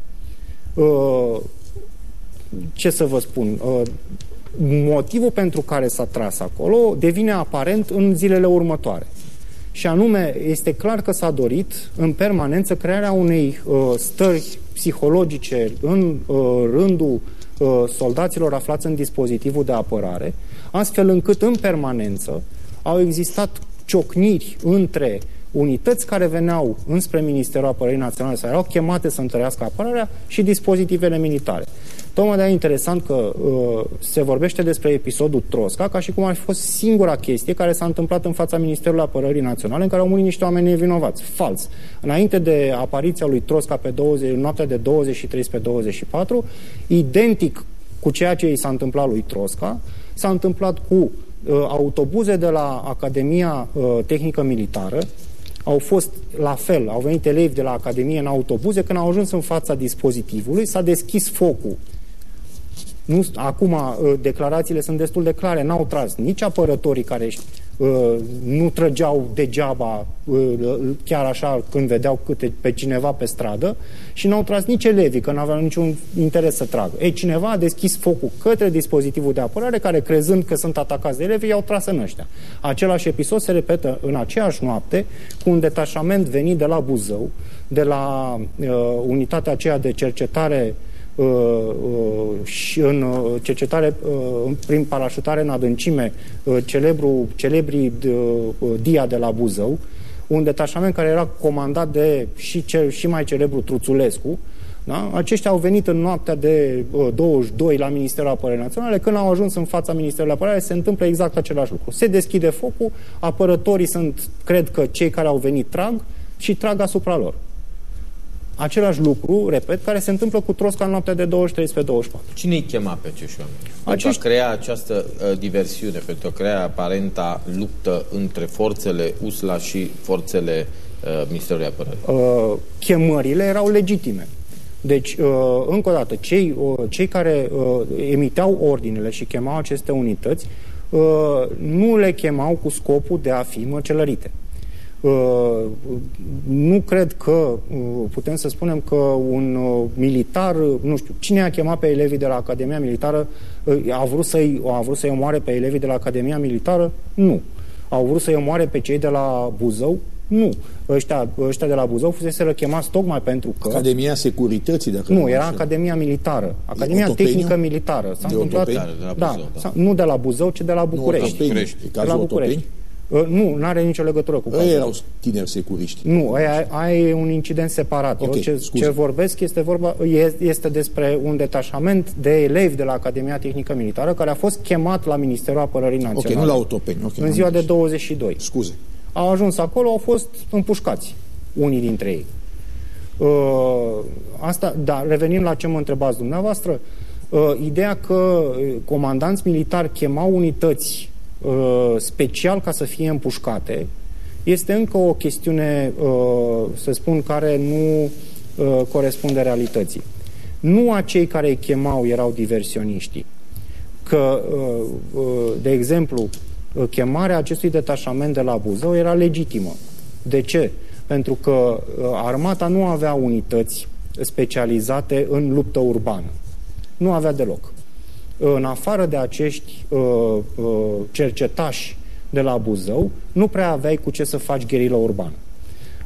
Uh, ce să vă spun? Uh, motivul pentru care s-a tras acolo devine aparent în zilele următoare. Și anume, este clar că s-a dorit în permanență crearea unei uh, stări psihologice în uh, rândul uh, soldaților aflați în dispozitivul de apărare, astfel încât în permanență au existat ciocniri între unități care veneau înspre Ministerul Apărării Naționale sau erau chemate să întărească apărarea și dispozitivele militare. Tocmai de interesant că uh, se vorbește despre episodul Trosca ca și cum ar fi fost singura chestie care s-a întâmplat în fața Ministerului Apărării Naționale în care au murit niște oameni nevinovați. Fals. Înainte de apariția lui Trosca pe 20, noaptea de 23 pe 24, identic cu ceea ce i s-a întâmplat lui Trosca, s-a întâmplat cu uh, autobuze de la Academia uh, Tehnică Militară, au fost la fel, au venit elevi de la Academie în autobuze, când au ajuns în fața dispozitivului, s-a deschis focul. Nu, acum uh, declarațiile sunt destul de clare, n-au tras nici apărătorii care uh, nu trăgeau degeaba uh, chiar așa când vedeau câte, pe cineva pe stradă și n-au tras nici elevii, că n-aveau niciun interes să tragă. Ei, cineva a deschis focul către dispozitivul de apărare care, crezând că sunt atacați de elevi, i-au tras în ăștia. Același episod se repetă în aceeași noapte cu un detașament venit de la Buzău, de la uh, unitatea aceea de cercetare Uh, uh, și în uh, cercetare prin parașutare în adâncime celebru, celebrii Dia de la Buzău, un detașament care era comandat de și, cel, și mai celebru Truțulescu, da? Aceștia au venit în noaptea de uh, 22 la Ministerul Apărării Naționale. Când au ajuns în fața Ministerului Apărării, se întâmplă exact același lucru. Se deschide focul, apărătorii sunt, cred că, cei care au venit trag și trag asupra lor același lucru, repet, care se întâmplă cu Trosca în noaptea de 23 pe 24. Cine îi chema pe acești oameni? Acești... Pentru a crea această uh, diversiune, pentru a crea aparenta luptă între forțele USLA și forțele uh, Ministerului Apărării? Uh, chemările erau legitime. Deci, uh, încă o dată, cei, uh, cei care uh, emiteau ordinele și chemau aceste unități uh, nu le chemau cu scopul de a fi măcelărite. Uh, nu cred că uh, putem să spunem că un uh, militar, nu știu, cine a chemat pe elevii de la Academia Militară, a vrut să-i a vrut să-i omoare pe elevii de la Academia Militară? Nu. Au vrut să-i omoare pe cei de la Buzău? Nu. Ăștia, ăștia de la Buzău fusese chemați tocmai pentru că... Academia Securității, dacă nu, era Academia Militară. Academia Tehnică Militară. S-a întâmplat... Da, de la Buzău, da, da. Nu de la Buzău, ci de la București. Nu, București. De la București. Uh, nu, nu are nicio legătură cu cazul. erau tineri securiști. Nu, aia, aia e un incident separat. Okay, Eu ce, ce vorbesc este, vorba, este despre un detașament de elevi de la Academia Tehnică Militară care a fost chemat la Ministerul Apărării Naționale. Ok, nu la Otopeni. Okay, în ziua de 22. Scuze. Au ajuns acolo, au fost împușcați unii dintre ei. Uh, asta, da, revenim la ce mă întrebați dumneavoastră, uh, ideea că uh, comandanți militari chemau unități Uh, special ca să fie împușcate, este încă o chestiune, uh, să spun, care nu uh, corespunde realității. Nu acei care îi chemau erau diversioniștii. Că, de exemplu, chemarea acestui detașament de la Buzău era legitimă. De ce? Pentru că armata nu avea unități specializate în luptă urbană. Nu avea deloc în afară de acești uh, uh, cercetași de la Buzău, nu prea aveai cu ce să faci gherilă urbană.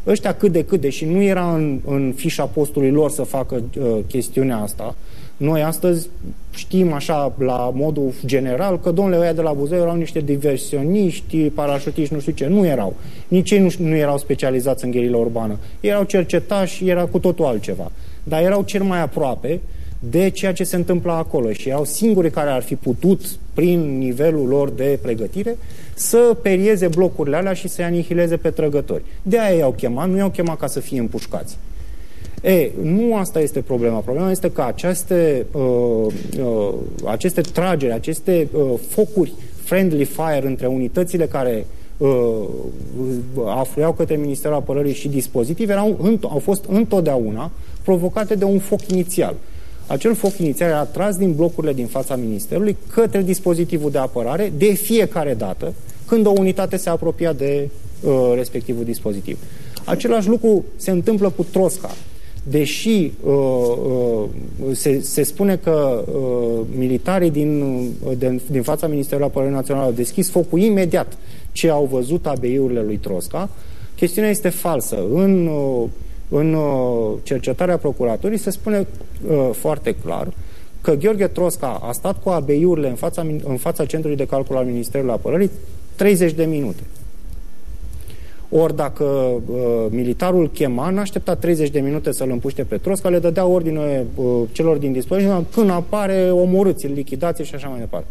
Ăștia cât de cât, deși nu era în, în fișa postului lor să facă uh, chestiunea asta, noi astăzi știm așa la modul general că domnule ăia de la Buzău erau niște diversioniști, parașutiști, nu știu ce, nu erau. Nici ei nu, nu erau specializați în gherilă urbană. Erau cercetași, era cu totul altceva. Dar erau cel mai aproape de ceea ce se întâmplă acolo și erau singuri care ar fi putut, prin nivelul lor de pregătire, să perieze blocurile alea și să-i anihileze pe trăgători. De aia i-au chemat, nu i-au chemat ca să fie împușcați. E, nu asta este problema. Problema este că aceste, uh, uh, aceste trageri, aceste uh, focuri friendly fire între unitățile care uh, afluiau către Ministerul Apărării și dispozitiv erau, au fost întotdeauna provocate de un foc inițial. Acel foc inițial era tras din blocurile din fața Ministerului către dispozitivul de apărare de fiecare dată când o unitate se apropia de uh, respectivul dispozitiv. Același lucru se întâmplă cu Trosca. Deși uh, uh, se, se spune că uh, militarii din, uh, din, din fața Ministerului Apărării Naționale au deschis focul imediat ce au văzut abeiurile lui Trosca, chestiunea este falsă. În uh, în uh, cercetarea procuraturii se spune uh, foarte clar că Gheorghe Trosca a stat cu abeiurile în fața, în fața centrului de calcul al Ministerului Apărării 30 de minute. Ori dacă uh, militarul chema, n-aștepta 30 de minute să-l împuște pe Trosca, le dădea ordine uh, celor din dispoziție, când apare, omorâți, lichidație și așa mai departe.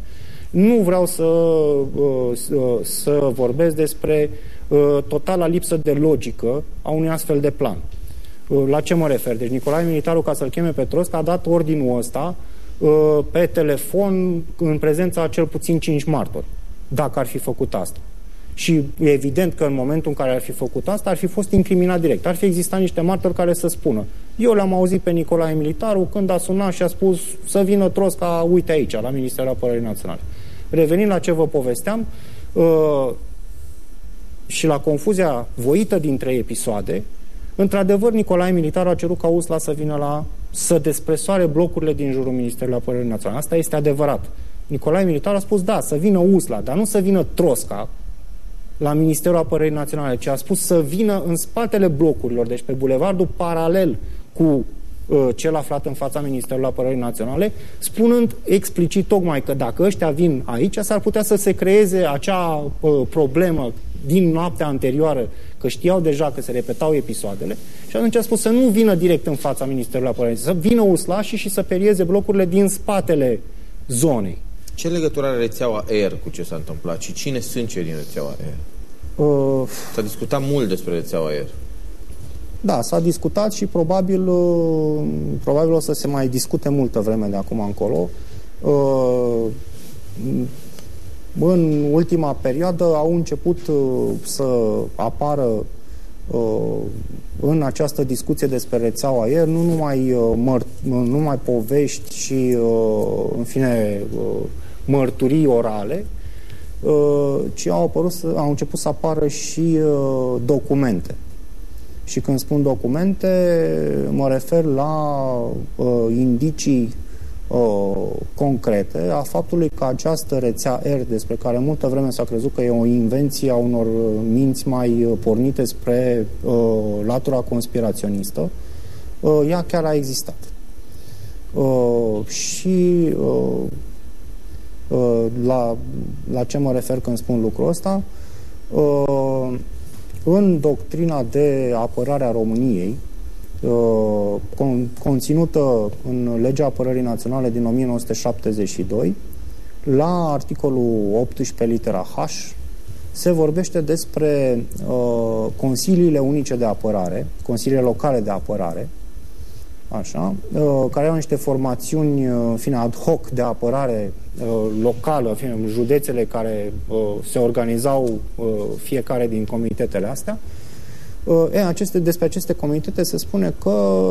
Nu vreau să, uh, să vorbesc despre uh, totala lipsă de logică a unui astfel de plan. Uh, la ce mă refer? Deci Nicolae Militarul, ca să-l cheme pe Trosca, a dat ordinul ăsta pe telefon în prezența cel puțin 5 martori, dacă ar fi făcut asta. Și e evident că în momentul în care ar fi făcut asta, ar fi fost incriminat direct. Ar fi existat niște martori care să spună eu l-am auzit pe Nicolae Militaru când a sunat și a spus să vină Trosca, uite aici, la Ministerul Apărării Naționale. Revenind la ce vă povesteam, uh, și la confuzia voită dintre episoade, într-adevăr Nicolae Militaru a cerut ca USLA să vină la să despresoare blocurile din jurul Ministerului Apărării Naționale. Asta este adevărat. Nicolae Militar a spus da, să vină USLA, dar nu să vină Trosca, la Ministerul Apărării Naționale, ci a spus să vină în spatele blocurilor, deci pe bulevardul paralel cu uh, cel aflat în fața Ministerului Apărării Naționale, spunând explicit tocmai că dacă ăștia vin aici, s-ar putea să se creeze acea uh, problemă din noaptea anterioară, că știau deja că se repetau episoadele, și atunci a spus să nu vină direct în fața Ministerului Apărării, să vină uslașii și să perieze blocurile din spatele zonei. Ce legătură are rețeaua Air cu ce s-a întâmplat și cine sunt cei din rețeaua Air? Uh, s-a discutat mult despre rețeaua Air. Da, s-a discutat și probabil, uh, probabil o să se mai discute multă vreme de acum încolo. Uh, în ultima perioadă au început uh, să apară în această discuție despre rețeaua Air nu numai, măr, nu numai povești și, în fine, mărturii orale, Uh, ci au, apărut, au început să apară și uh, documente. Și când spun documente, mă refer la uh, indicii uh, concrete a faptului că această rețea R, despre care multă vreme s-a crezut că e o invenție a unor minți mai pornite spre uh, latura conspiraționistă, uh, ea chiar a existat. Uh, și uh, Uh, la, la ce mă refer când spun lucrul ăsta? Uh, în doctrina de apărare a României, uh, conținută în Legea Apărării Naționale din 1972, la articolul 18 litera H, se vorbește despre uh, consiliile unice de apărare, consiliile locale de apărare, așa, uh, care au niște formațiuni, uh, fine, ad hoc de apărare uh, locală, fine, județele care se organizau fiecare din comitetele astea. E, aceste, despre aceste comitete se spune că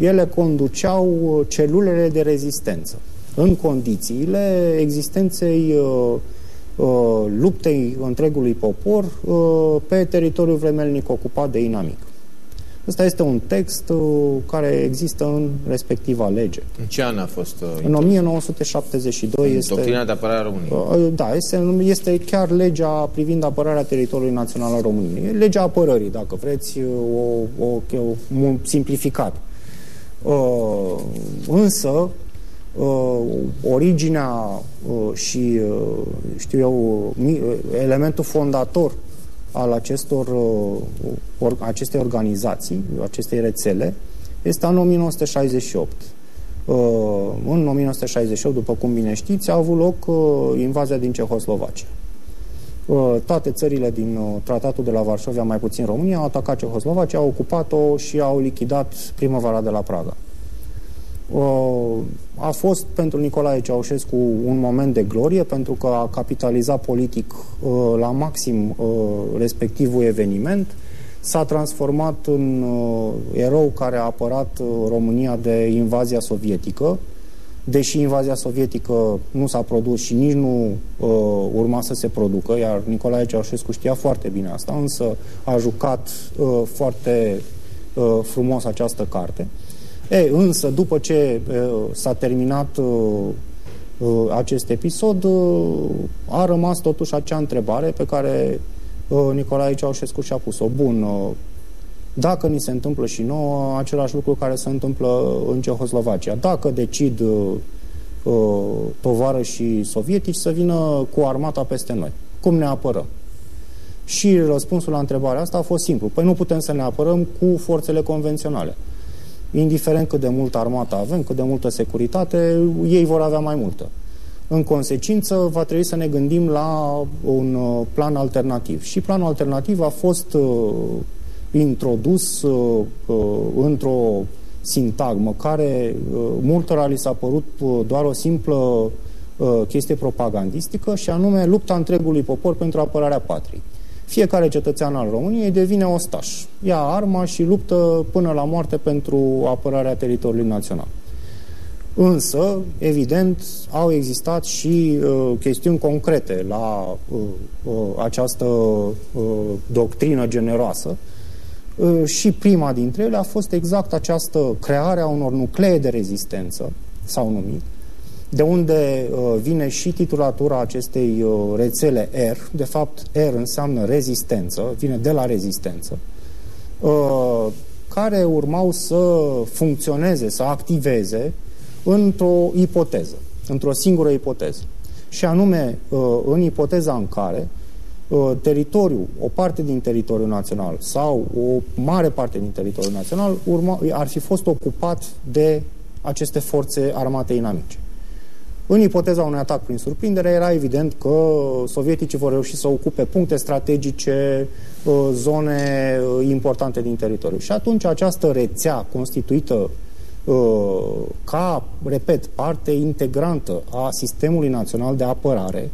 ele conduceau celulele de rezistență în condițiile existenței luptei întregului popor pe teritoriul vremelnic ocupat de inamic. Ăsta este un text uh, care există în respectiva lege. În ce an a fost? Uh, în 1972 în este... Doctrina de apărare a României. Uh, da, este, este chiar legea privind apărarea teritoriului național al României. Legea apărării, dacă vreți, o, o, o simplificat. Uh, însă, uh, originea uh, și, uh, știu eu, elementul fondator al acestor, uh, or, acestei organizații, acestei rețele, este în 1968. Uh, în 1968, după cum bine știți, a avut loc uh, invazia din Cehoslovacia. Toate țările din tratatul de la Varșovia, mai puțin România, au atacat Cehoslovacia, au ocupat-o și au lichidat primăvara de la Praga. A fost pentru Nicolae Ceaușescu un moment de glorie pentru că a capitalizat politic la maxim respectivul eveniment. S-a transformat în erou care a apărat România de invazia sovietică, deși invazia sovietică nu s-a produs și nici nu uh, urma să se producă, iar Nicolae Ceaușescu știa foarte bine asta, însă a jucat uh, foarte uh, frumos această carte. E, însă, după ce s-a terminat acest episod, a rămas totuși acea întrebare pe care Nicolae Ceaușescu și-a pus-o. Bun, dacă ni se întâmplă și nouă același lucru care se întâmplă în Cehoslovacia, dacă decid tovară și sovietici să vină cu armata peste noi, cum ne apărăm? Și răspunsul la întrebarea asta a fost simplu. Păi nu putem să ne apărăm cu forțele convenționale. Indiferent cât de multă armată avem, cât de multă securitate, ei vor avea mai multă. În consecință, va trebui să ne gândim la un uh, plan alternativ. Și planul alternativ a fost uh, introdus uh, uh, într-o sintagmă care uh, multora li s-a părut uh, doar o simplă uh, chestie propagandistică și anume lupta întregului popor pentru apărarea patriei. Fiecare cetățean al României devine ostaș. Ia arma și luptă până la moarte pentru apărarea teritoriului național. Însă, evident, au existat și uh, chestiuni concrete la uh, uh, această uh, doctrină generoasă uh, și prima dintre ele a fost exact această creare a unor nuclee de rezistență, s-au numit, de unde uh, vine și titulatura acestei uh, rețele R. De fapt, R înseamnă rezistență, vine de la rezistență, uh, care urmau să funcționeze, să activeze într-o ipoteză, într-o singură ipoteză. Și anume, uh, în ipoteza în care uh, teritoriul, o parte din teritoriul național sau o mare parte din teritoriul național urma, ar fi fost ocupat de aceste forțe armate inamice. În ipoteza unui atac prin surprindere, era evident că sovieticii vor reuși să ocupe puncte strategice, uh, zone importante din teritoriu. Și atunci această rețea constituită Uh, ca, repet, parte integrantă a sistemului național de apărare,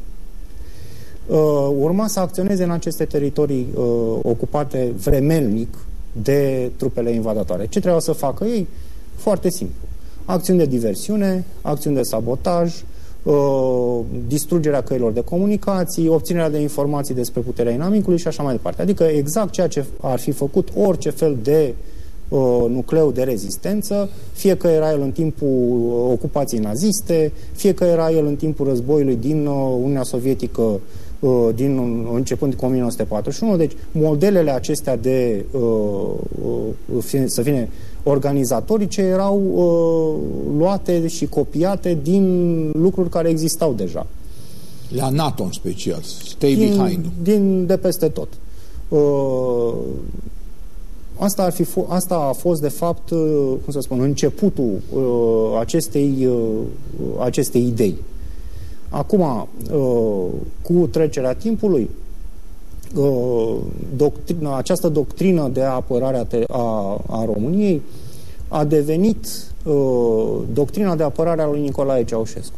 uh, urma să acționeze în aceste teritorii uh, ocupate vremelnic de trupele invadatoare. Ce trebuia să facă ei? Foarte simplu. Acțiuni de diversiune, acțiuni de sabotaj, distrugerea căilor de comunicații, obținerea de informații despre puterea inamicului și așa mai departe. Adică exact ceea ce ar fi făcut orice fel de uh, nucleu de rezistență, fie că era el în timpul ocupației naziste, fie că era el în timpul războiului din uh, Uniunea Sovietică uh, din, începând cu 1941. Deci modelele acestea de uh, să fie organizatorice erau luate și copiate din lucruri care existau deja. La NATO în special, stay din, behind. Din, de peste tot. Asta, ar fi asta a fost, de fapt, uh, cum să spun, începutul uh, acestei, uh, acestei idei. Acum, uh, cu trecerea timpului, uh, doctrina, această doctrină de apărare a, a, a României a devenit uh, doctrina de apărare a lui Nicolae Ceaușescu.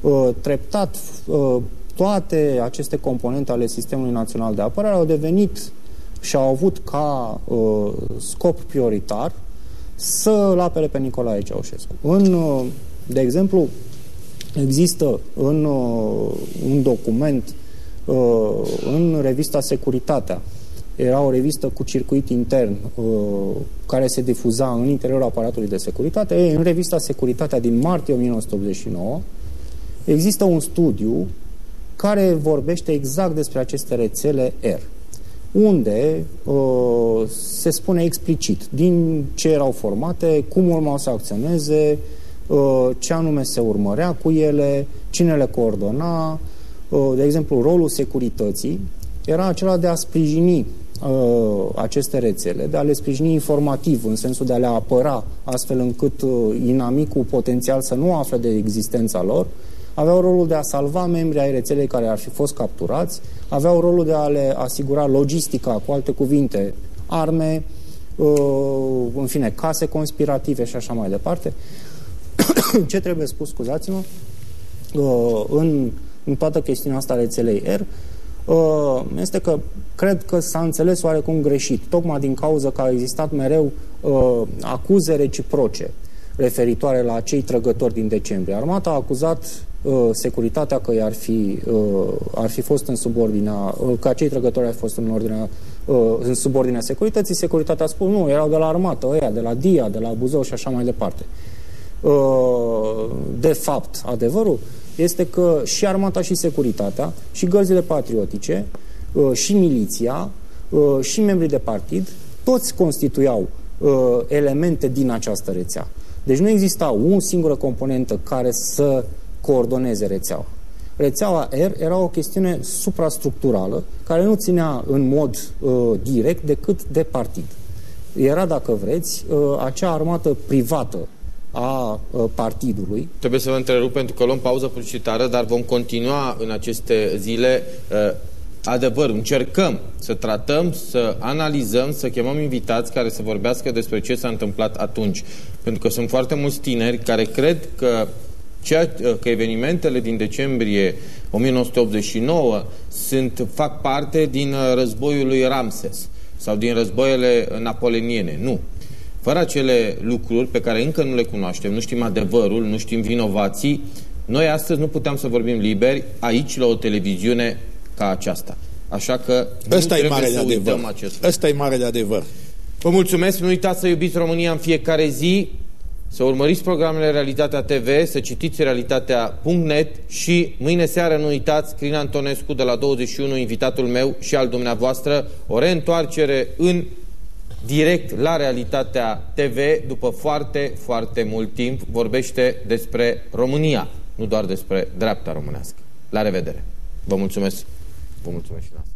Uh, treptat, uh, toate aceste componente ale Sistemului Național de Apărare au devenit și au avut ca uh, scop prioritar să-l apere pe Nicolae Ceaușescu. În, uh, de exemplu, există în uh, un document uh, în revista Securitatea era o revistă cu circuit intern uh, care se difuza în interiorul aparatului de securitate. Ei, în revista Securitatea din martie 1989 există un studiu care vorbește exact despre aceste rețele R unde uh, se spune explicit din ce erau formate, cum urmau să acționeze, uh, ce anume se urmărea cu ele, cine le coordona. Uh, de exemplu, rolul securității era acela de a sprijini uh, aceste rețele, de a le sprijini informativ, în sensul de a le apăra, astfel încât uh, inamicul potențial să nu afle de existența lor, aveau rolul de a salva membrii ai rețelei care ar fi fost capturați, aveau rolul de a le asigura logistica, cu alte cuvinte, arme, uh, în fine, case conspirative și așa mai departe. [COUGHS] Ce trebuie spus, scuzați-mă, uh, în, în toată chestiunea asta a rețelei R, uh, este că cred că s-a înțeles oarecum greșit, tocmai din cauza că au existat mereu acuze reciproce referitoare la cei trăgători din decembrie. Armata a acuzat uh, securitatea că ar fi, uh, ar fi fost în subordinea, uh, că acei trăgători ar fi fost în, ordinea, uh, în subordinea securității, securitatea a spus nu, erau de la armată, ăia, de la DIA, de la Buzău și așa mai departe. Uh, de fapt, adevărul este că și armata și securitatea, și gărzile patriotice, uh, și miliția, uh, și membrii de partid, toți constituiau uh, elemente din această rețea. Deci nu exista o singură componentă care să coordoneze rețeaua. Rețeaua R era o chestiune suprastructurală care nu ținea în mod uh, direct decât de partid. Era, dacă vreți, uh, acea armată privată a uh, partidului. Trebuie să vă întrerup pentru că luăm pauză publicitară, dar vom continua în aceste zile uh, adevăr, încercăm să tratăm, să analizăm, să chemăm invitați care să vorbească despre ce s-a întâmplat atunci. Pentru că sunt foarte mulți tineri care cred că, ceea, că evenimentele din decembrie 1989 sunt, fac parte din războiul lui Ramses sau din războiile napoleniene. Nu. Fără acele lucruri pe care încă nu le cunoaștem, nu știm adevărul, nu știm vinovații, noi astăzi nu putem să vorbim liberi aici la o televiziune ca aceasta. Așa că Ăsta e mare de adevăr. Ăsta e mare de adevăr. Vă mulțumesc, nu uitați să iubiți România în fiecare zi, să urmăriți programele Realitatea TV, să citiți realitatea.net și mâine seară nu uitați Crin Antonescu de la 21, invitatul meu și al dumneavoastră, o reîntoarcere în direct la Realitatea TV după foarte, foarte mult timp vorbește despre România, nu doar despre dreapta românească. La revedere! Vă mulțumesc! Vă mulțumesc și la asta.